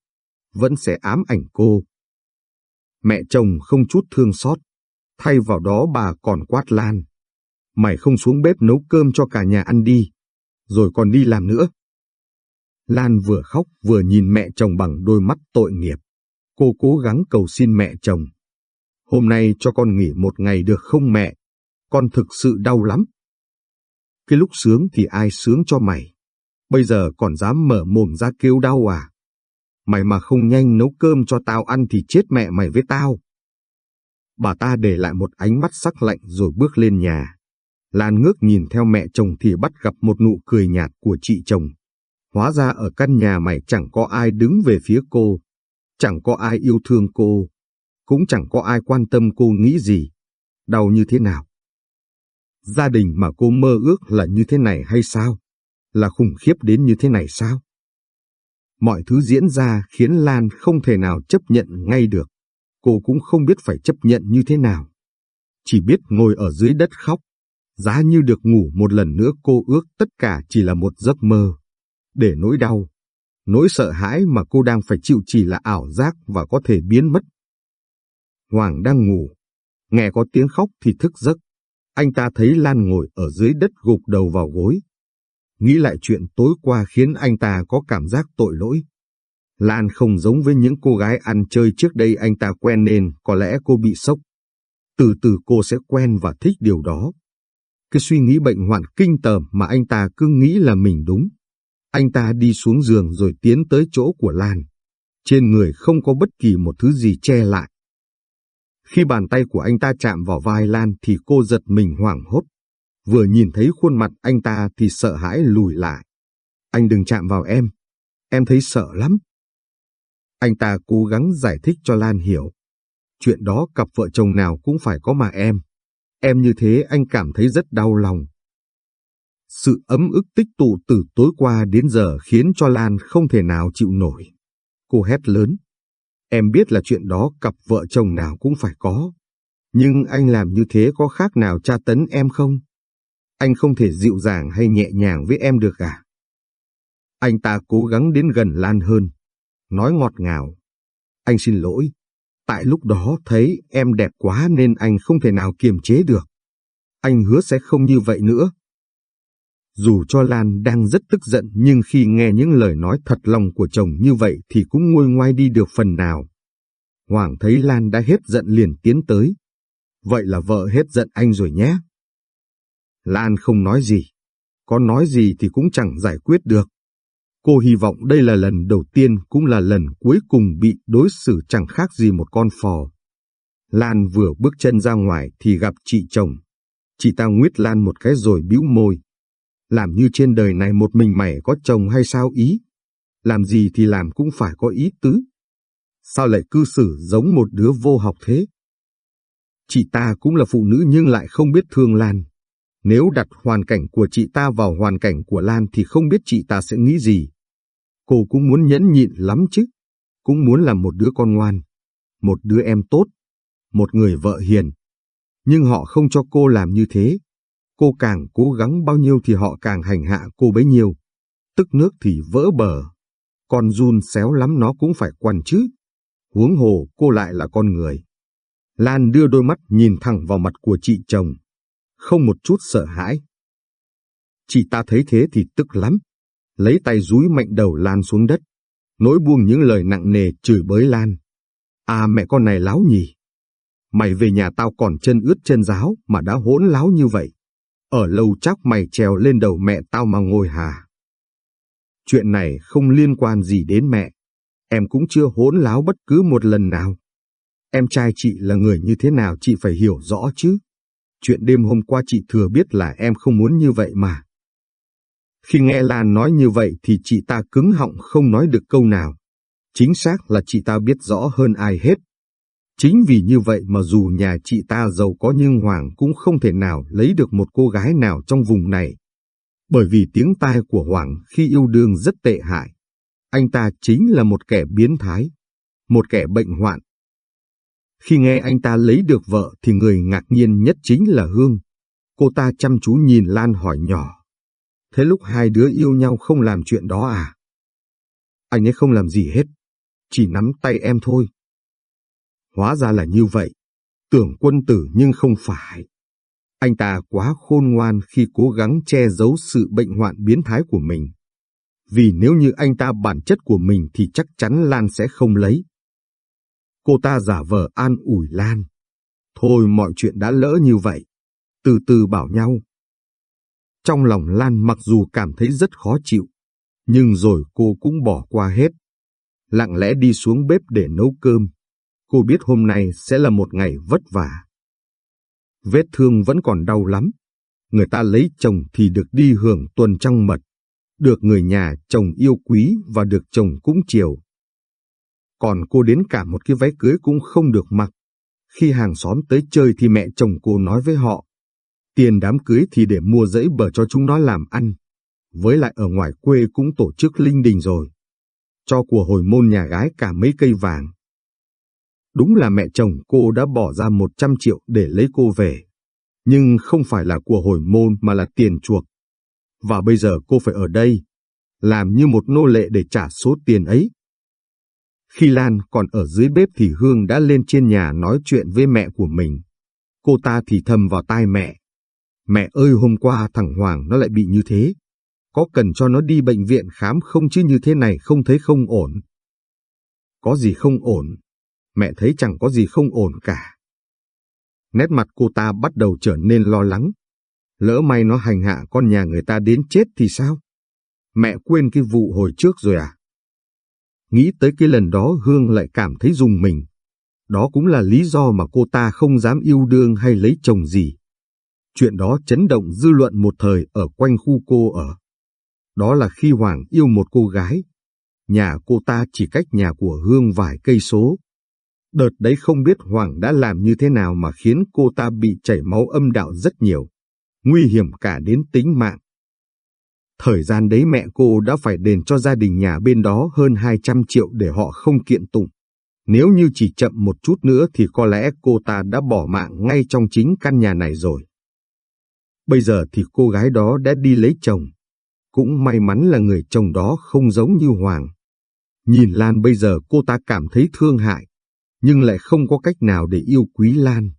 A: vẫn sẽ ám ảnh cô. Mẹ chồng không chút thương xót, thay vào đó bà còn quát Lan. Mày không xuống bếp nấu cơm cho cả nhà ăn đi, rồi còn đi làm nữa. Lan vừa khóc vừa nhìn mẹ chồng bằng đôi mắt tội nghiệp. Cô cố gắng cầu xin mẹ chồng. Hôm nay cho con nghỉ một ngày được không mẹ? Con thực sự đau lắm. Cái lúc sướng thì ai sướng cho mày? Bây giờ còn dám mở mồm ra kêu đau à? Mày mà không nhanh nấu cơm cho tao ăn thì chết mẹ mày với tao. Bà ta để lại một ánh mắt sắc lạnh rồi bước lên nhà. Lan ngước nhìn theo mẹ chồng thì bắt gặp một nụ cười nhạt của chị chồng. Hóa ra ở căn nhà mày chẳng có ai đứng về phía cô, chẳng có ai yêu thương cô, cũng chẳng có ai quan tâm cô nghĩ gì, đau như thế nào. Gia đình mà cô mơ ước là như thế này hay sao? Là khủng khiếp đến như thế này sao? Mọi thứ diễn ra khiến Lan không thể nào chấp nhận ngay được. Cô cũng không biết phải chấp nhận như thế nào. Chỉ biết ngồi ở dưới đất khóc. Giá như được ngủ một lần nữa cô ước tất cả chỉ là một giấc mơ. Để nỗi đau, nỗi sợ hãi mà cô đang phải chịu chỉ là ảo giác và có thể biến mất. Hoàng đang ngủ, nghe có tiếng khóc thì thức giấc. Anh ta thấy Lan ngồi ở dưới đất gục đầu vào gối. Nghĩ lại chuyện tối qua khiến anh ta có cảm giác tội lỗi. Lan không giống với những cô gái ăn chơi trước đây anh ta quen nên có lẽ cô bị sốc. Từ từ cô sẽ quen và thích điều đó. Cái suy nghĩ bệnh hoạn kinh tởm mà anh ta cứ nghĩ là mình đúng. Anh ta đi xuống giường rồi tiến tới chỗ của Lan. Trên người không có bất kỳ một thứ gì che lại. Khi bàn tay của anh ta chạm vào vai Lan thì cô giật mình hoảng hốt. Vừa nhìn thấy khuôn mặt anh ta thì sợ hãi lùi lại. Anh đừng chạm vào em. Em thấy sợ lắm. Anh ta cố gắng giải thích cho Lan hiểu. Chuyện đó cặp vợ chồng nào cũng phải có mà em. Em như thế anh cảm thấy rất đau lòng. Sự ấm ức tích tụ từ tối qua đến giờ khiến cho Lan không thể nào chịu nổi. Cô hét lớn. Em biết là chuyện đó cặp vợ chồng nào cũng phải có. Nhưng anh làm như thế có khác nào tra tấn em không? Anh không thể dịu dàng hay nhẹ nhàng với em được à? Anh ta cố gắng đến gần Lan hơn. Nói ngọt ngào. Anh xin lỗi. Tại lúc đó thấy em đẹp quá nên anh không thể nào kiềm chế được. Anh hứa sẽ không như vậy nữa. Dù cho Lan đang rất tức giận, nhưng khi nghe những lời nói thật lòng của chồng như vậy thì cũng nguôi ngoai đi được phần nào. Hoàng thấy Lan đã hết giận liền tiến tới. Vậy là vợ hết giận anh rồi nhé. Lan không nói gì. Có nói gì thì cũng chẳng giải quyết được. Cô hy vọng đây là lần đầu tiên cũng là lần cuối cùng bị đối xử chẳng khác gì một con phò. Lan vừa bước chân ra ngoài thì gặp chị chồng. Chị ta nguyết Lan một cái rồi bĩu môi. Làm như trên đời này một mình mày có chồng hay sao ý? Làm gì thì làm cũng phải có ý tứ. Sao lại cư xử giống một đứa vô học thế? Chị ta cũng là phụ nữ nhưng lại không biết thương Lan. Nếu đặt hoàn cảnh của chị ta vào hoàn cảnh của Lan thì không biết chị ta sẽ nghĩ gì. Cô cũng muốn nhẫn nhịn lắm chứ. Cũng muốn làm một đứa con ngoan, một đứa em tốt, một người vợ hiền. Nhưng họ không cho cô làm như thế. Cô càng cố gắng bao nhiêu thì họ càng hành hạ cô bấy nhiêu. Tức nước thì vỡ bờ. Con run xéo lắm nó cũng phải quằn chứ. Huống hồ cô lại là con người. Lan đưa đôi mắt nhìn thẳng vào mặt của chị chồng. Không một chút sợ hãi. Chị ta thấy thế thì tức lắm. Lấy tay dúi mạnh đầu Lan xuống đất. Nỗi buông những lời nặng nề chửi bới Lan. À mẹ con này láo nhỉ. Mày về nhà tao còn chân ướt chân giáo mà đã hỗn láo như vậy. Ở lâu chắc mày trèo lên đầu mẹ tao mà ngồi hà. Chuyện này không liên quan gì đến mẹ. Em cũng chưa hỗn láo bất cứ một lần nào. Em trai chị là người như thế nào chị phải hiểu rõ chứ. Chuyện đêm hôm qua chị thừa biết là em không muốn như vậy mà. Khi nghe Lan nói như vậy thì chị ta cứng họng không nói được câu nào. Chính xác là chị ta biết rõ hơn ai hết Chính vì như vậy mà dù nhà chị ta giàu có nhưng Hoàng cũng không thể nào lấy được một cô gái nào trong vùng này. Bởi vì tiếng tai của Hoàng khi yêu đương rất tệ hại. Anh ta chính là một kẻ biến thái, một kẻ bệnh hoạn. Khi nghe anh ta lấy được vợ thì người ngạc nhiên nhất chính là Hương. Cô ta chăm chú nhìn Lan hỏi nhỏ. Thế lúc hai đứa yêu nhau không làm chuyện đó à? Anh ấy không làm gì hết, chỉ nắm tay em thôi. Hóa ra là như vậy. Tưởng quân tử nhưng không phải. Anh ta quá khôn ngoan khi cố gắng che giấu sự bệnh hoạn biến thái của mình. vì nếu như anh ta bản chất của mình thì chắc chắn Lan sẽ không lấy. Cô ta giả vờ an ủi Lan. Thôi mọi chuyện đã lỡ như vậy, từ từ bảo nhau. Trong lòng Lan mặc dù cảm thấy rất khó chịu, nhưng rồi cô cũng bỏ qua hết. Lặng lẽ đi xuống bếp để nấu cơm. Cô biết hôm nay sẽ là một ngày vất vả. Vết thương vẫn còn đau lắm. Người ta lấy chồng thì được đi hưởng tuần trăng mật, được người nhà chồng yêu quý và được chồng cúng chiều. Còn cô đến cả một cái váy cưới cũng không được mặc. Khi hàng xóm tới chơi thì mẹ chồng cô nói với họ, tiền đám cưới thì để mua giấy bờ cho chúng nó làm ăn. Với lại ở ngoài quê cũng tổ chức linh đình rồi. Cho của hồi môn nhà gái cả mấy cây vàng. Đúng là mẹ chồng cô đã bỏ ra 100 triệu để lấy cô về. Nhưng không phải là của hồi môn mà là tiền chuộc. Và bây giờ cô phải ở đây, làm như một nô lệ để trả số tiền ấy. Khi Lan còn ở dưới bếp thì Hương đã lên trên nhà nói chuyện với mẹ của mình. Cô ta thì thầm vào tai mẹ. Mẹ ơi hôm qua thằng Hoàng nó lại bị như thế. Có cần cho nó đi bệnh viện khám không chứ như thế này không thấy không ổn. Có gì không ổn, mẹ thấy chẳng có gì không ổn cả. Nét mặt cô ta bắt đầu trở nên lo lắng. Lỡ may nó hành hạ con nhà người ta đến chết thì sao? Mẹ quên cái vụ hồi trước rồi à? Nghĩ tới cái lần đó Hương lại cảm thấy dùng mình. Đó cũng là lý do mà cô ta không dám yêu đương hay lấy chồng gì. Chuyện đó chấn động dư luận một thời ở quanh khu cô ở. Đó là khi Hoàng yêu một cô gái. Nhà cô ta chỉ cách nhà của Hương vài cây số. Đợt đấy không biết Hoàng đã làm như thế nào mà khiến cô ta bị chảy máu âm đạo rất nhiều. Nguy hiểm cả đến tính mạng. Thời gian đấy mẹ cô đã phải đền cho gia đình nhà bên đó hơn 200 triệu để họ không kiện tụng. Nếu như chỉ chậm một chút nữa thì có lẽ cô ta đã bỏ mạng ngay trong chính căn nhà này rồi. Bây giờ thì cô gái đó đã đi lấy chồng. Cũng may mắn là người chồng đó không giống như Hoàng. Nhìn Lan bây giờ cô ta cảm thấy thương hại, nhưng lại không có cách nào để yêu quý Lan.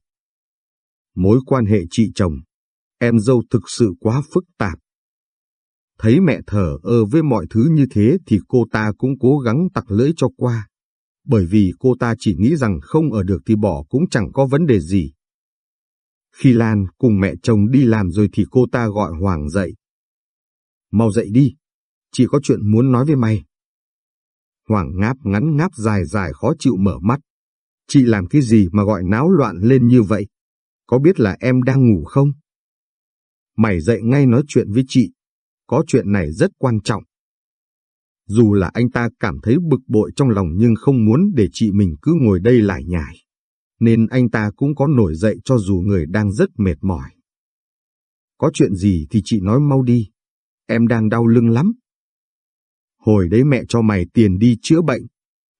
A: Mối quan hệ chị chồng, em dâu thực sự quá phức tạp. Thấy mẹ thở ơ với mọi thứ như thế thì cô ta cũng cố gắng tặc lưỡi cho qua. Bởi vì cô ta chỉ nghĩ rằng không ở được thì bỏ cũng chẳng có vấn đề gì. Khi Lan cùng mẹ chồng đi làm rồi thì cô ta gọi Hoàng dậy. Mau dậy đi, chỉ có chuyện muốn nói với mày. Hoàng ngáp ngắn ngáp dài dài khó chịu mở mắt. Chị làm cái gì mà gọi náo loạn lên như vậy? Có biết là em đang ngủ không? Mày dậy ngay nói chuyện với chị. Có chuyện này rất quan trọng. Dù là anh ta cảm thấy bực bội trong lòng nhưng không muốn để chị mình cứ ngồi đây lại nhải nên anh ta cũng có nổi dậy cho dù người đang rất mệt mỏi. Có chuyện gì thì chị nói mau đi, em đang đau lưng lắm. Hồi đấy mẹ cho mày tiền đi chữa bệnh,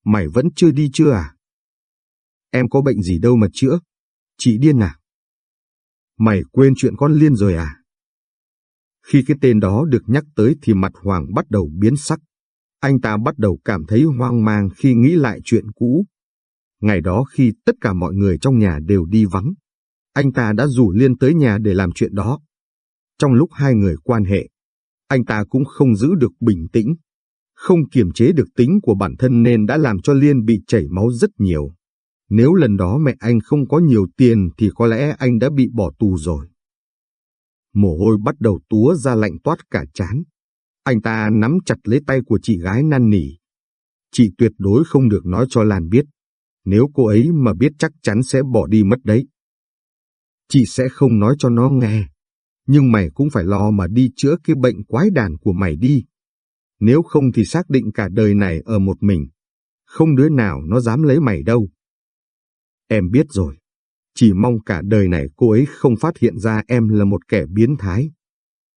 A: mày vẫn chưa đi chưa à? Em có bệnh gì đâu mà chữa, chị điên à? Mày quên chuyện con Liên rồi à? Khi cái tên đó được nhắc tới thì mặt Hoàng bắt đầu biến sắc. Anh ta bắt đầu cảm thấy hoang mang khi nghĩ lại chuyện cũ. Ngày đó khi tất cả mọi người trong nhà đều đi vắng, anh ta đã rủ Liên tới nhà để làm chuyện đó. Trong lúc hai người quan hệ, anh ta cũng không giữ được bình tĩnh, không kiềm chế được tính của bản thân nên đã làm cho Liên bị chảy máu rất nhiều. Nếu lần đó mẹ anh không có nhiều tiền thì có lẽ anh đã bị bỏ tù rồi. Mồ hôi bắt đầu túa ra lạnh toát cả chán. Anh ta nắm chặt lấy tay của chị gái năn nỉ. Chị tuyệt đối không được nói cho Lan biết. Nếu cô ấy mà biết chắc chắn sẽ bỏ đi mất đấy. Chị sẽ không nói cho nó nghe. Nhưng mày cũng phải lo mà đi chữa cái bệnh quái đàn của mày đi. Nếu không thì xác định cả đời này ở một mình. Không đứa nào nó dám lấy mày đâu. Em biết rồi. Chỉ mong cả đời này cô ấy không phát hiện ra em là một kẻ biến thái.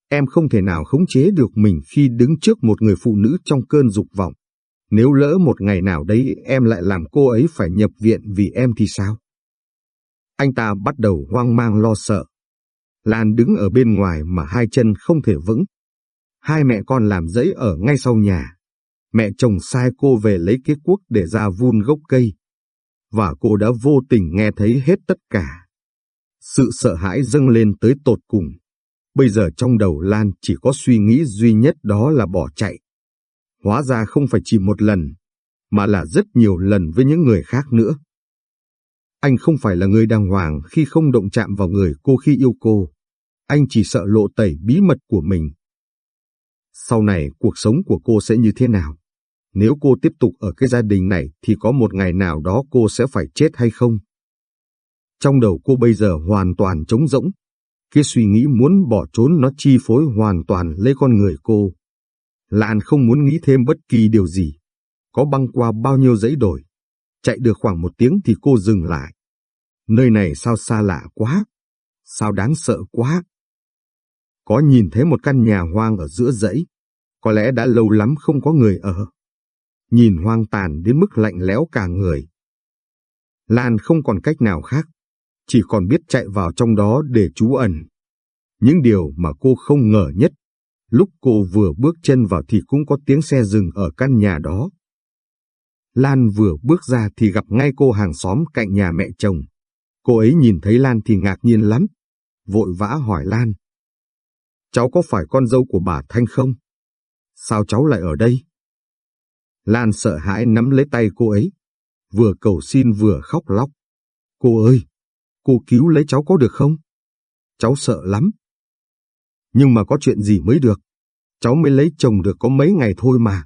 A: Em không thể nào khống chế được mình khi đứng trước một người phụ nữ trong cơn dục vọng. Nếu lỡ một ngày nào đấy em lại làm cô ấy phải nhập viện vì em thì sao? Anh ta bắt đầu hoang mang lo sợ. Lan đứng ở bên ngoài mà hai chân không thể vững. Hai mẹ con làm dãy ở ngay sau nhà. Mẹ chồng sai cô về lấy cái cuốc để ra vun gốc cây. Và cô đã vô tình nghe thấy hết tất cả. Sự sợ hãi dâng lên tới tột cùng. Bây giờ trong đầu Lan chỉ có suy nghĩ duy nhất đó là bỏ chạy. Hóa ra không phải chỉ một lần, mà là rất nhiều lần với những người khác nữa. Anh không phải là người đàng hoàng khi không động chạm vào người cô khi yêu cô. Anh chỉ sợ lộ tẩy bí mật của mình. Sau này cuộc sống của cô sẽ như thế nào? Nếu cô tiếp tục ở cái gia đình này, thì có một ngày nào đó cô sẽ phải chết hay không? Trong đầu cô bây giờ hoàn toàn trống rỗng. Cái suy nghĩ muốn bỏ trốn nó chi phối hoàn toàn lấy con người cô. Lan không muốn nghĩ thêm bất kỳ điều gì. Có băng qua bao nhiêu dãy đồi. Chạy được khoảng một tiếng thì cô dừng lại. Nơi này sao xa lạ quá. Sao đáng sợ quá. Có nhìn thấy một căn nhà hoang ở giữa dãy. Có lẽ đã lâu lắm không có người ở. Nhìn hoang tàn đến mức lạnh lẽo cả người. Lan không còn cách nào khác chỉ còn biết chạy vào trong đó để trú ẩn. Những điều mà cô không ngờ nhất, lúc cô vừa bước chân vào thì cũng có tiếng xe dừng ở căn nhà đó. Lan vừa bước ra thì gặp ngay cô hàng xóm cạnh nhà mẹ chồng. Cô ấy nhìn thấy Lan thì ngạc nhiên lắm, vội vã hỏi Lan. Cháu có phải con dâu của bà Thanh không? Sao cháu lại ở đây? Lan sợ hãi nắm lấy tay cô ấy, vừa cầu xin vừa khóc lóc. Cô ơi, cô cứu lấy cháu có được không? Cháu sợ lắm. Nhưng mà có chuyện gì mới được? Cháu mới lấy chồng được có mấy ngày thôi mà.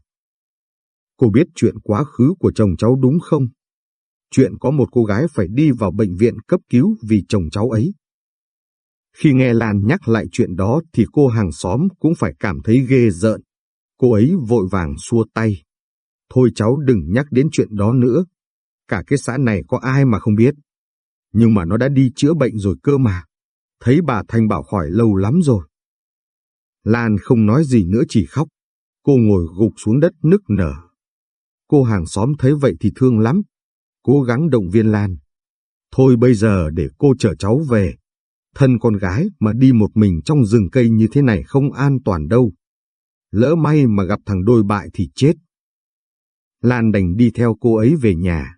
A: Cô biết chuyện quá khứ của chồng cháu đúng không? Chuyện có một cô gái phải đi vào bệnh viện cấp cứu vì chồng cháu ấy. Khi nghe Lan nhắc lại chuyện đó thì cô hàng xóm cũng phải cảm thấy ghê rợn. Cô ấy vội vàng xua tay. Thôi cháu đừng nhắc đến chuyện đó nữa. Cả cái xã này có ai mà không biết. Nhưng mà nó đã đi chữa bệnh rồi cơ mà. Thấy bà Thanh bảo khỏi lâu lắm rồi. Lan không nói gì nữa chỉ khóc. Cô ngồi gục xuống đất nức nở. Cô hàng xóm thấy vậy thì thương lắm. Cố gắng động viên Lan. Thôi bây giờ để cô chở cháu về. Thân con gái mà đi một mình trong rừng cây như thế này không an toàn đâu. Lỡ may mà gặp thằng đôi bại thì chết. Lan đành đi theo cô ấy về nhà.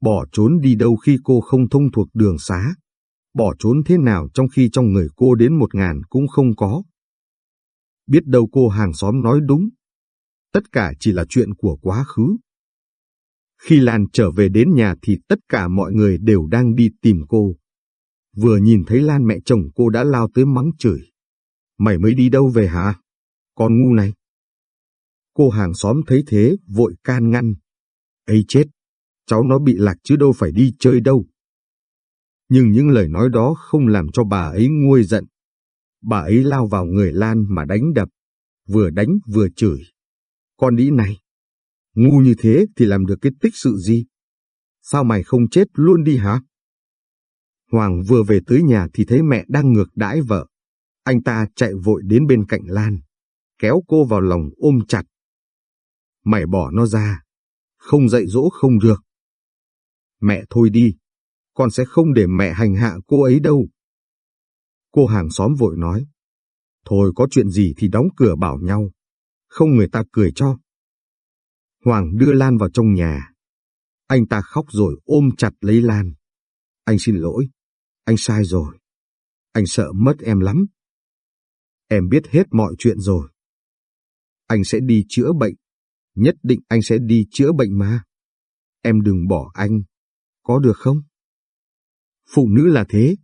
A: Bỏ trốn đi đâu khi cô không thông thuộc đường xá? Bỏ trốn thế nào trong khi trong người cô đến một ngàn cũng không có? Biết đâu cô hàng xóm nói đúng. Tất cả chỉ là chuyện của quá khứ. Khi Lan trở về đến nhà thì tất cả mọi người đều đang đi tìm cô. Vừa nhìn thấy Lan mẹ chồng cô đã lao tới mắng chửi. Mày mới đi đâu về hả? Con ngu này. Cô hàng xóm thấy thế vội can ngăn. Ây chết, cháu nó bị lạc chứ đâu phải đi chơi đâu. Nhưng những lời nói đó không làm cho bà ấy nguôi giận. Bà ấy lao vào người Lan mà đánh đập, vừa đánh vừa chửi. Con đĩ này, ngu như thế thì làm được cái tích sự gì? Sao mày không chết luôn đi hả? Hoàng vừa về tới nhà thì thấy mẹ đang ngược đãi vợ. Anh ta chạy vội đến bên cạnh Lan, kéo cô vào lòng ôm chặt. Mày bỏ nó ra, không dạy dỗ không được. Mẹ thôi đi, con sẽ không để mẹ hành hạ cô ấy đâu. Cô hàng xóm vội nói, thôi có chuyện gì thì đóng cửa bảo nhau, không người ta cười cho. Hoàng đưa Lan vào trong nhà. Anh ta khóc rồi ôm chặt lấy Lan. Anh xin lỗi, anh sai rồi. Anh sợ mất em lắm. Em biết hết mọi chuyện rồi. Anh sẽ đi chữa bệnh. Nhất định anh sẽ đi chữa bệnh mà. Em đừng bỏ anh có được không? Phụ nữ là thế,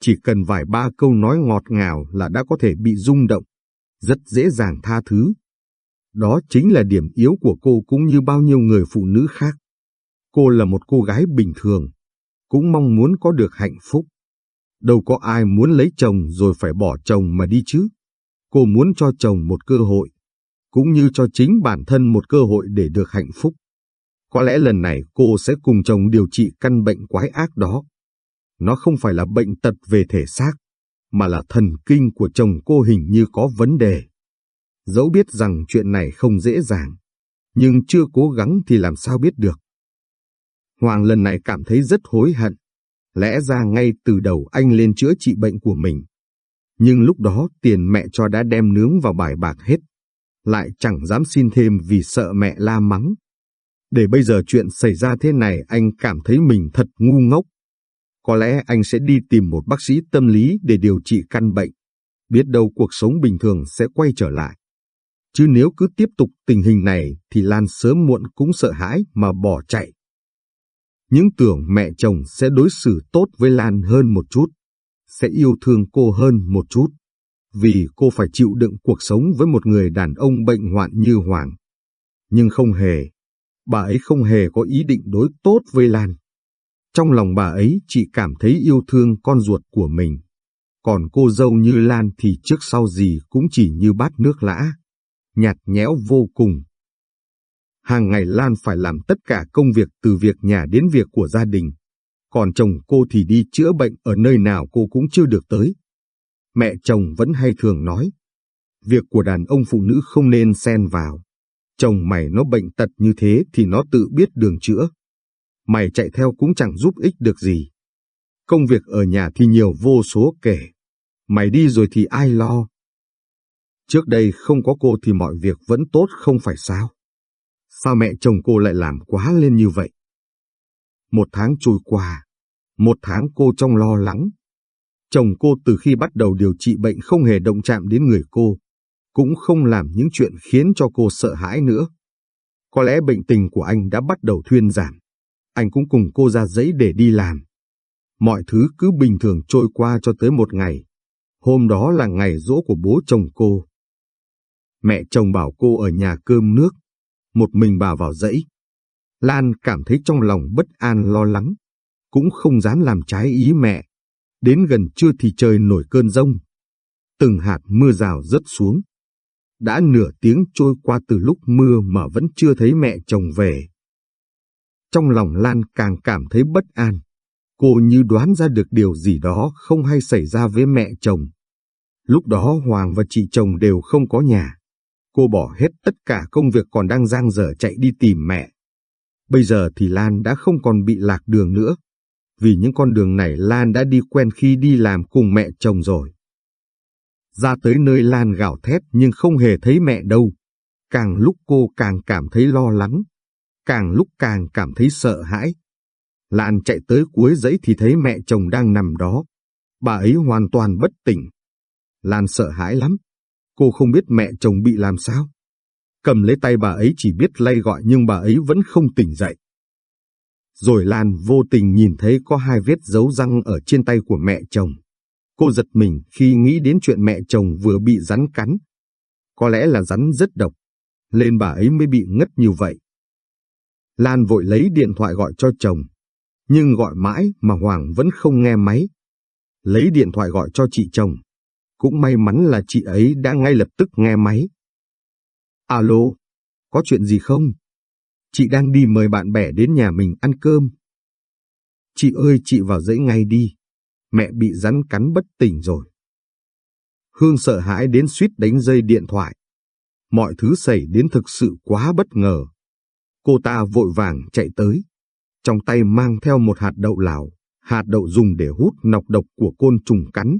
A: chỉ cần vài ba câu nói ngọt ngào là đã có thể bị rung động, rất dễ dàng tha thứ. Đó chính là điểm yếu của cô cũng như bao nhiêu người phụ nữ khác. Cô là một cô gái bình thường, cũng mong muốn có được hạnh phúc. Đâu có ai muốn lấy chồng rồi phải bỏ chồng mà đi chứ. Cô muốn cho chồng một cơ hội, cũng như cho chính bản thân một cơ hội để được hạnh phúc. Có lẽ lần này cô sẽ cùng chồng điều trị căn bệnh quái ác đó. Nó không phải là bệnh tật về thể xác, mà là thần kinh của chồng cô hình như có vấn đề. Dẫu biết rằng chuyện này không dễ dàng, nhưng chưa cố gắng thì làm sao biết được. Hoàng lần này cảm thấy rất hối hận. Lẽ ra ngay từ đầu anh lên chữa trị bệnh của mình. Nhưng lúc đó tiền mẹ cho đã đem nướng vào bài bạc hết. Lại chẳng dám xin thêm vì sợ mẹ la mắng. Để bây giờ chuyện xảy ra thế này anh cảm thấy mình thật ngu ngốc. Có lẽ anh sẽ đi tìm một bác sĩ tâm lý để điều trị căn bệnh. Biết đâu cuộc sống bình thường sẽ quay trở lại. Chứ nếu cứ tiếp tục tình hình này thì Lan sớm muộn cũng sợ hãi mà bỏ chạy. Những tưởng mẹ chồng sẽ đối xử tốt với Lan hơn một chút, sẽ yêu thương cô hơn một chút, vì cô phải chịu đựng cuộc sống với một người đàn ông bệnh hoạn như Hoàng. Nhưng không hề, bà ấy không hề có ý định đối tốt với Lan. Trong lòng bà ấy chỉ cảm thấy yêu thương con ruột của mình. Còn cô dâu như Lan thì trước sau gì cũng chỉ như bát nước lã, nhạt nhẽo vô cùng. Hàng ngày Lan phải làm tất cả công việc từ việc nhà đến việc của gia đình. Còn chồng cô thì đi chữa bệnh ở nơi nào cô cũng chưa được tới. Mẹ chồng vẫn hay thường nói, việc của đàn ông phụ nữ không nên xen vào. Chồng mày nó bệnh tật như thế thì nó tự biết đường chữa. Mày chạy theo cũng chẳng giúp ích được gì. Công việc ở nhà thì nhiều vô số kể. Mày đi rồi thì ai lo? Trước đây không có cô thì mọi việc vẫn tốt không phải sao? Sao mẹ chồng cô lại làm quá lên như vậy? Một tháng trôi qua, một tháng cô trong lo lắng. Chồng cô từ khi bắt đầu điều trị bệnh không hề động chạm đến người cô, cũng không làm những chuyện khiến cho cô sợ hãi nữa. Có lẽ bệnh tình của anh đã bắt đầu thuyên giảm. Anh cũng cùng cô ra giấy để đi làm. Mọi thứ cứ bình thường trôi qua cho tới một ngày. Hôm đó là ngày rỗ của bố chồng cô. Mẹ chồng bảo cô ở nhà cơm nước, một mình bà vào dãy. Lan cảm thấy trong lòng bất an lo lắng, cũng không dám làm trái ý mẹ. Đến gần trưa thì trời nổi cơn rông. Từng hạt mưa rào rớt xuống. Đã nửa tiếng trôi qua từ lúc mưa mà vẫn chưa thấy mẹ chồng về. Trong lòng Lan càng cảm thấy bất an. Cô như đoán ra được điều gì đó không hay xảy ra với mẹ chồng. Lúc đó Hoàng và chị chồng đều không có nhà. Cô bỏ hết tất cả công việc còn đang giang dở chạy đi tìm mẹ. Bây giờ thì Lan đã không còn bị lạc đường nữa. Vì những con đường này Lan đã đi quen khi đi làm cùng mẹ chồng rồi. Ra tới nơi Lan gào thét nhưng không hề thấy mẹ đâu. Càng lúc cô càng cảm thấy lo lắng. Càng lúc càng cảm thấy sợ hãi. Lan chạy tới cuối dãy thì thấy mẹ chồng đang nằm đó. Bà ấy hoàn toàn bất tỉnh. Lan sợ hãi lắm. Cô không biết mẹ chồng bị làm sao. Cầm lấy tay bà ấy chỉ biết lay gọi nhưng bà ấy vẫn không tỉnh dậy. Rồi Lan vô tình nhìn thấy có hai vết dấu răng ở trên tay của mẹ chồng. Cô giật mình khi nghĩ đến chuyện mẹ chồng vừa bị rắn cắn. Có lẽ là rắn rất độc, nên bà ấy mới bị ngất như vậy. Lan vội lấy điện thoại gọi cho chồng, nhưng gọi mãi mà Hoàng vẫn không nghe máy. Lấy điện thoại gọi cho chị chồng, cũng may mắn là chị ấy đã ngay lập tức nghe máy. Alo, có chuyện gì không? Chị đang đi mời bạn bè đến nhà mình ăn cơm. Chị ơi chị vào dãy ngay đi, mẹ bị rắn cắn bất tỉnh rồi. Hương sợ hãi đến suýt đánh dây điện thoại. Mọi thứ xảy đến thực sự quá bất ngờ. Cô ta vội vàng chạy tới, trong tay mang theo một hạt đậu lào, hạt đậu dùng để hút nọc độc của côn trùng cắn,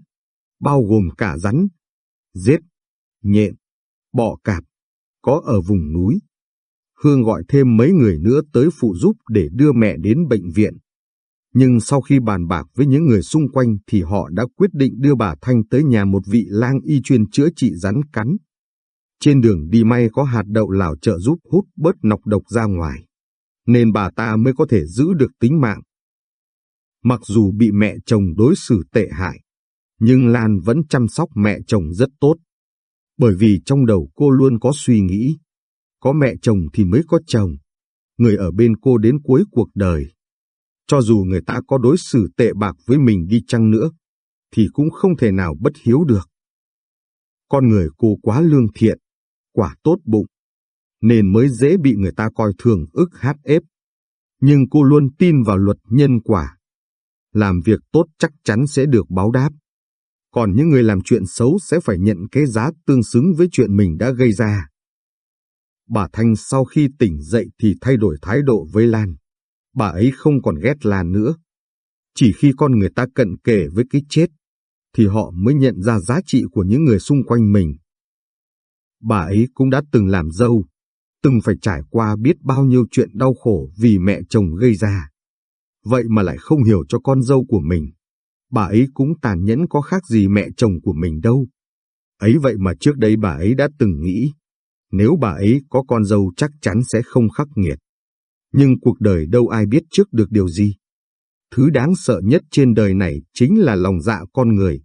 A: bao gồm cả rắn, rết, nhện, bọ cạp, có ở vùng núi. Hương gọi thêm mấy người nữa tới phụ giúp để đưa mẹ đến bệnh viện. Nhưng sau khi bàn bạc với những người xung quanh thì họ đã quyết định đưa bà Thanh tới nhà một vị lang y chuyên chữa trị rắn cắn. Trên đường đi may có hạt đậu lào trợ giúp hút bớt nọc độc ra ngoài, nên bà ta mới có thể giữ được tính mạng. Mặc dù bị mẹ chồng đối xử tệ hại, nhưng Lan vẫn chăm sóc mẹ chồng rất tốt. Bởi vì trong đầu cô luôn có suy nghĩ, có mẹ chồng thì mới có chồng, người ở bên cô đến cuối cuộc đời. Cho dù người ta có đối xử tệ bạc với mình đi chăng nữa, thì cũng không thể nào bất hiếu được. Con người cô quá lương thiện, quả tốt bụng, nên mới dễ bị người ta coi thường ức hát ép. Nhưng cô luôn tin vào luật nhân quả. Làm việc tốt chắc chắn sẽ được báo đáp còn những người làm chuyện xấu sẽ phải nhận cái giá tương xứng với chuyện mình đã gây ra. Bà Thanh sau khi tỉnh dậy thì thay đổi thái độ với Lan. Bà ấy không còn ghét Lan nữa. Chỉ khi con người ta cận kề với cái chết, thì họ mới nhận ra giá trị của những người xung quanh mình. Bà ấy cũng đã từng làm dâu, từng phải trải qua biết bao nhiêu chuyện đau khổ vì mẹ chồng gây ra. Vậy mà lại không hiểu cho con dâu của mình bà ấy cũng tàn nhẫn có khác gì mẹ chồng của mình đâu. Ấy vậy mà trước đây bà ấy đã từng nghĩ, nếu bà ấy có con dâu chắc chắn sẽ không khắc nghiệt. Nhưng cuộc đời đâu ai biết trước được điều gì. Thứ đáng sợ nhất trên đời này chính là lòng dạ con người.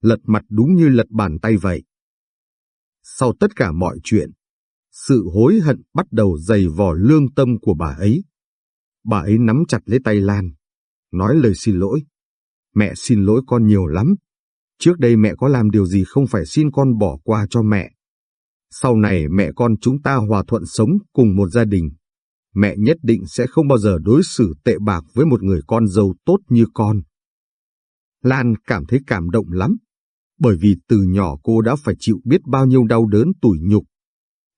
A: Lật mặt đúng như lật bàn tay vậy. Sau tất cả mọi chuyện, sự hối hận bắt đầu dày vò lương tâm của bà ấy. Bà ấy nắm chặt lấy tay Lan, nói lời xin lỗi. Mẹ xin lỗi con nhiều lắm. Trước đây mẹ có làm điều gì không phải xin con bỏ qua cho mẹ. Sau này mẹ con chúng ta hòa thuận sống cùng một gia đình. Mẹ nhất định sẽ không bao giờ đối xử tệ bạc với một người con dâu tốt như con. Lan cảm thấy cảm động lắm, bởi vì từ nhỏ cô đã phải chịu biết bao nhiêu đau đớn tủi nhục.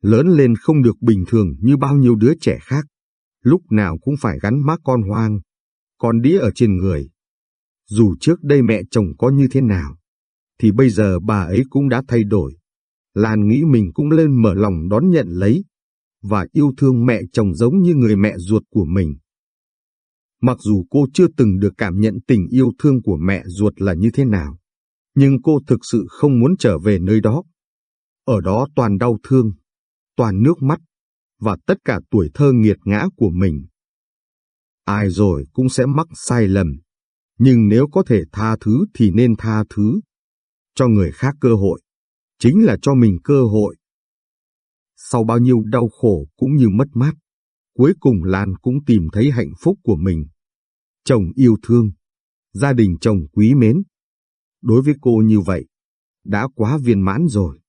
A: Lớn lên không được bình thường như bao nhiêu đứa trẻ khác, lúc nào cũng phải gắn mác con hoang, con đĩa ở trên người. Dù trước đây mẹ chồng có như thế nào, thì bây giờ bà ấy cũng đã thay đổi. Lan nghĩ mình cũng lên mở lòng đón nhận lấy, và yêu thương mẹ chồng giống như người mẹ ruột của mình. Mặc dù cô chưa từng được cảm nhận tình yêu thương của mẹ ruột là như thế nào, nhưng cô thực sự không muốn trở về nơi đó. Ở đó toàn đau thương, toàn nước mắt, và tất cả tuổi thơ nghiệt ngã của mình. Ai rồi cũng sẽ mắc sai lầm, nhưng nếu có thể tha thứ thì nên tha thứ. Cho người khác cơ hội, chính là cho mình cơ hội. Sau bao nhiêu đau khổ cũng như mất mát, cuối cùng Lan cũng tìm thấy hạnh phúc của mình. Chồng yêu thương, gia đình chồng quý mến. Đối với cô như vậy, đã quá viên mãn rồi.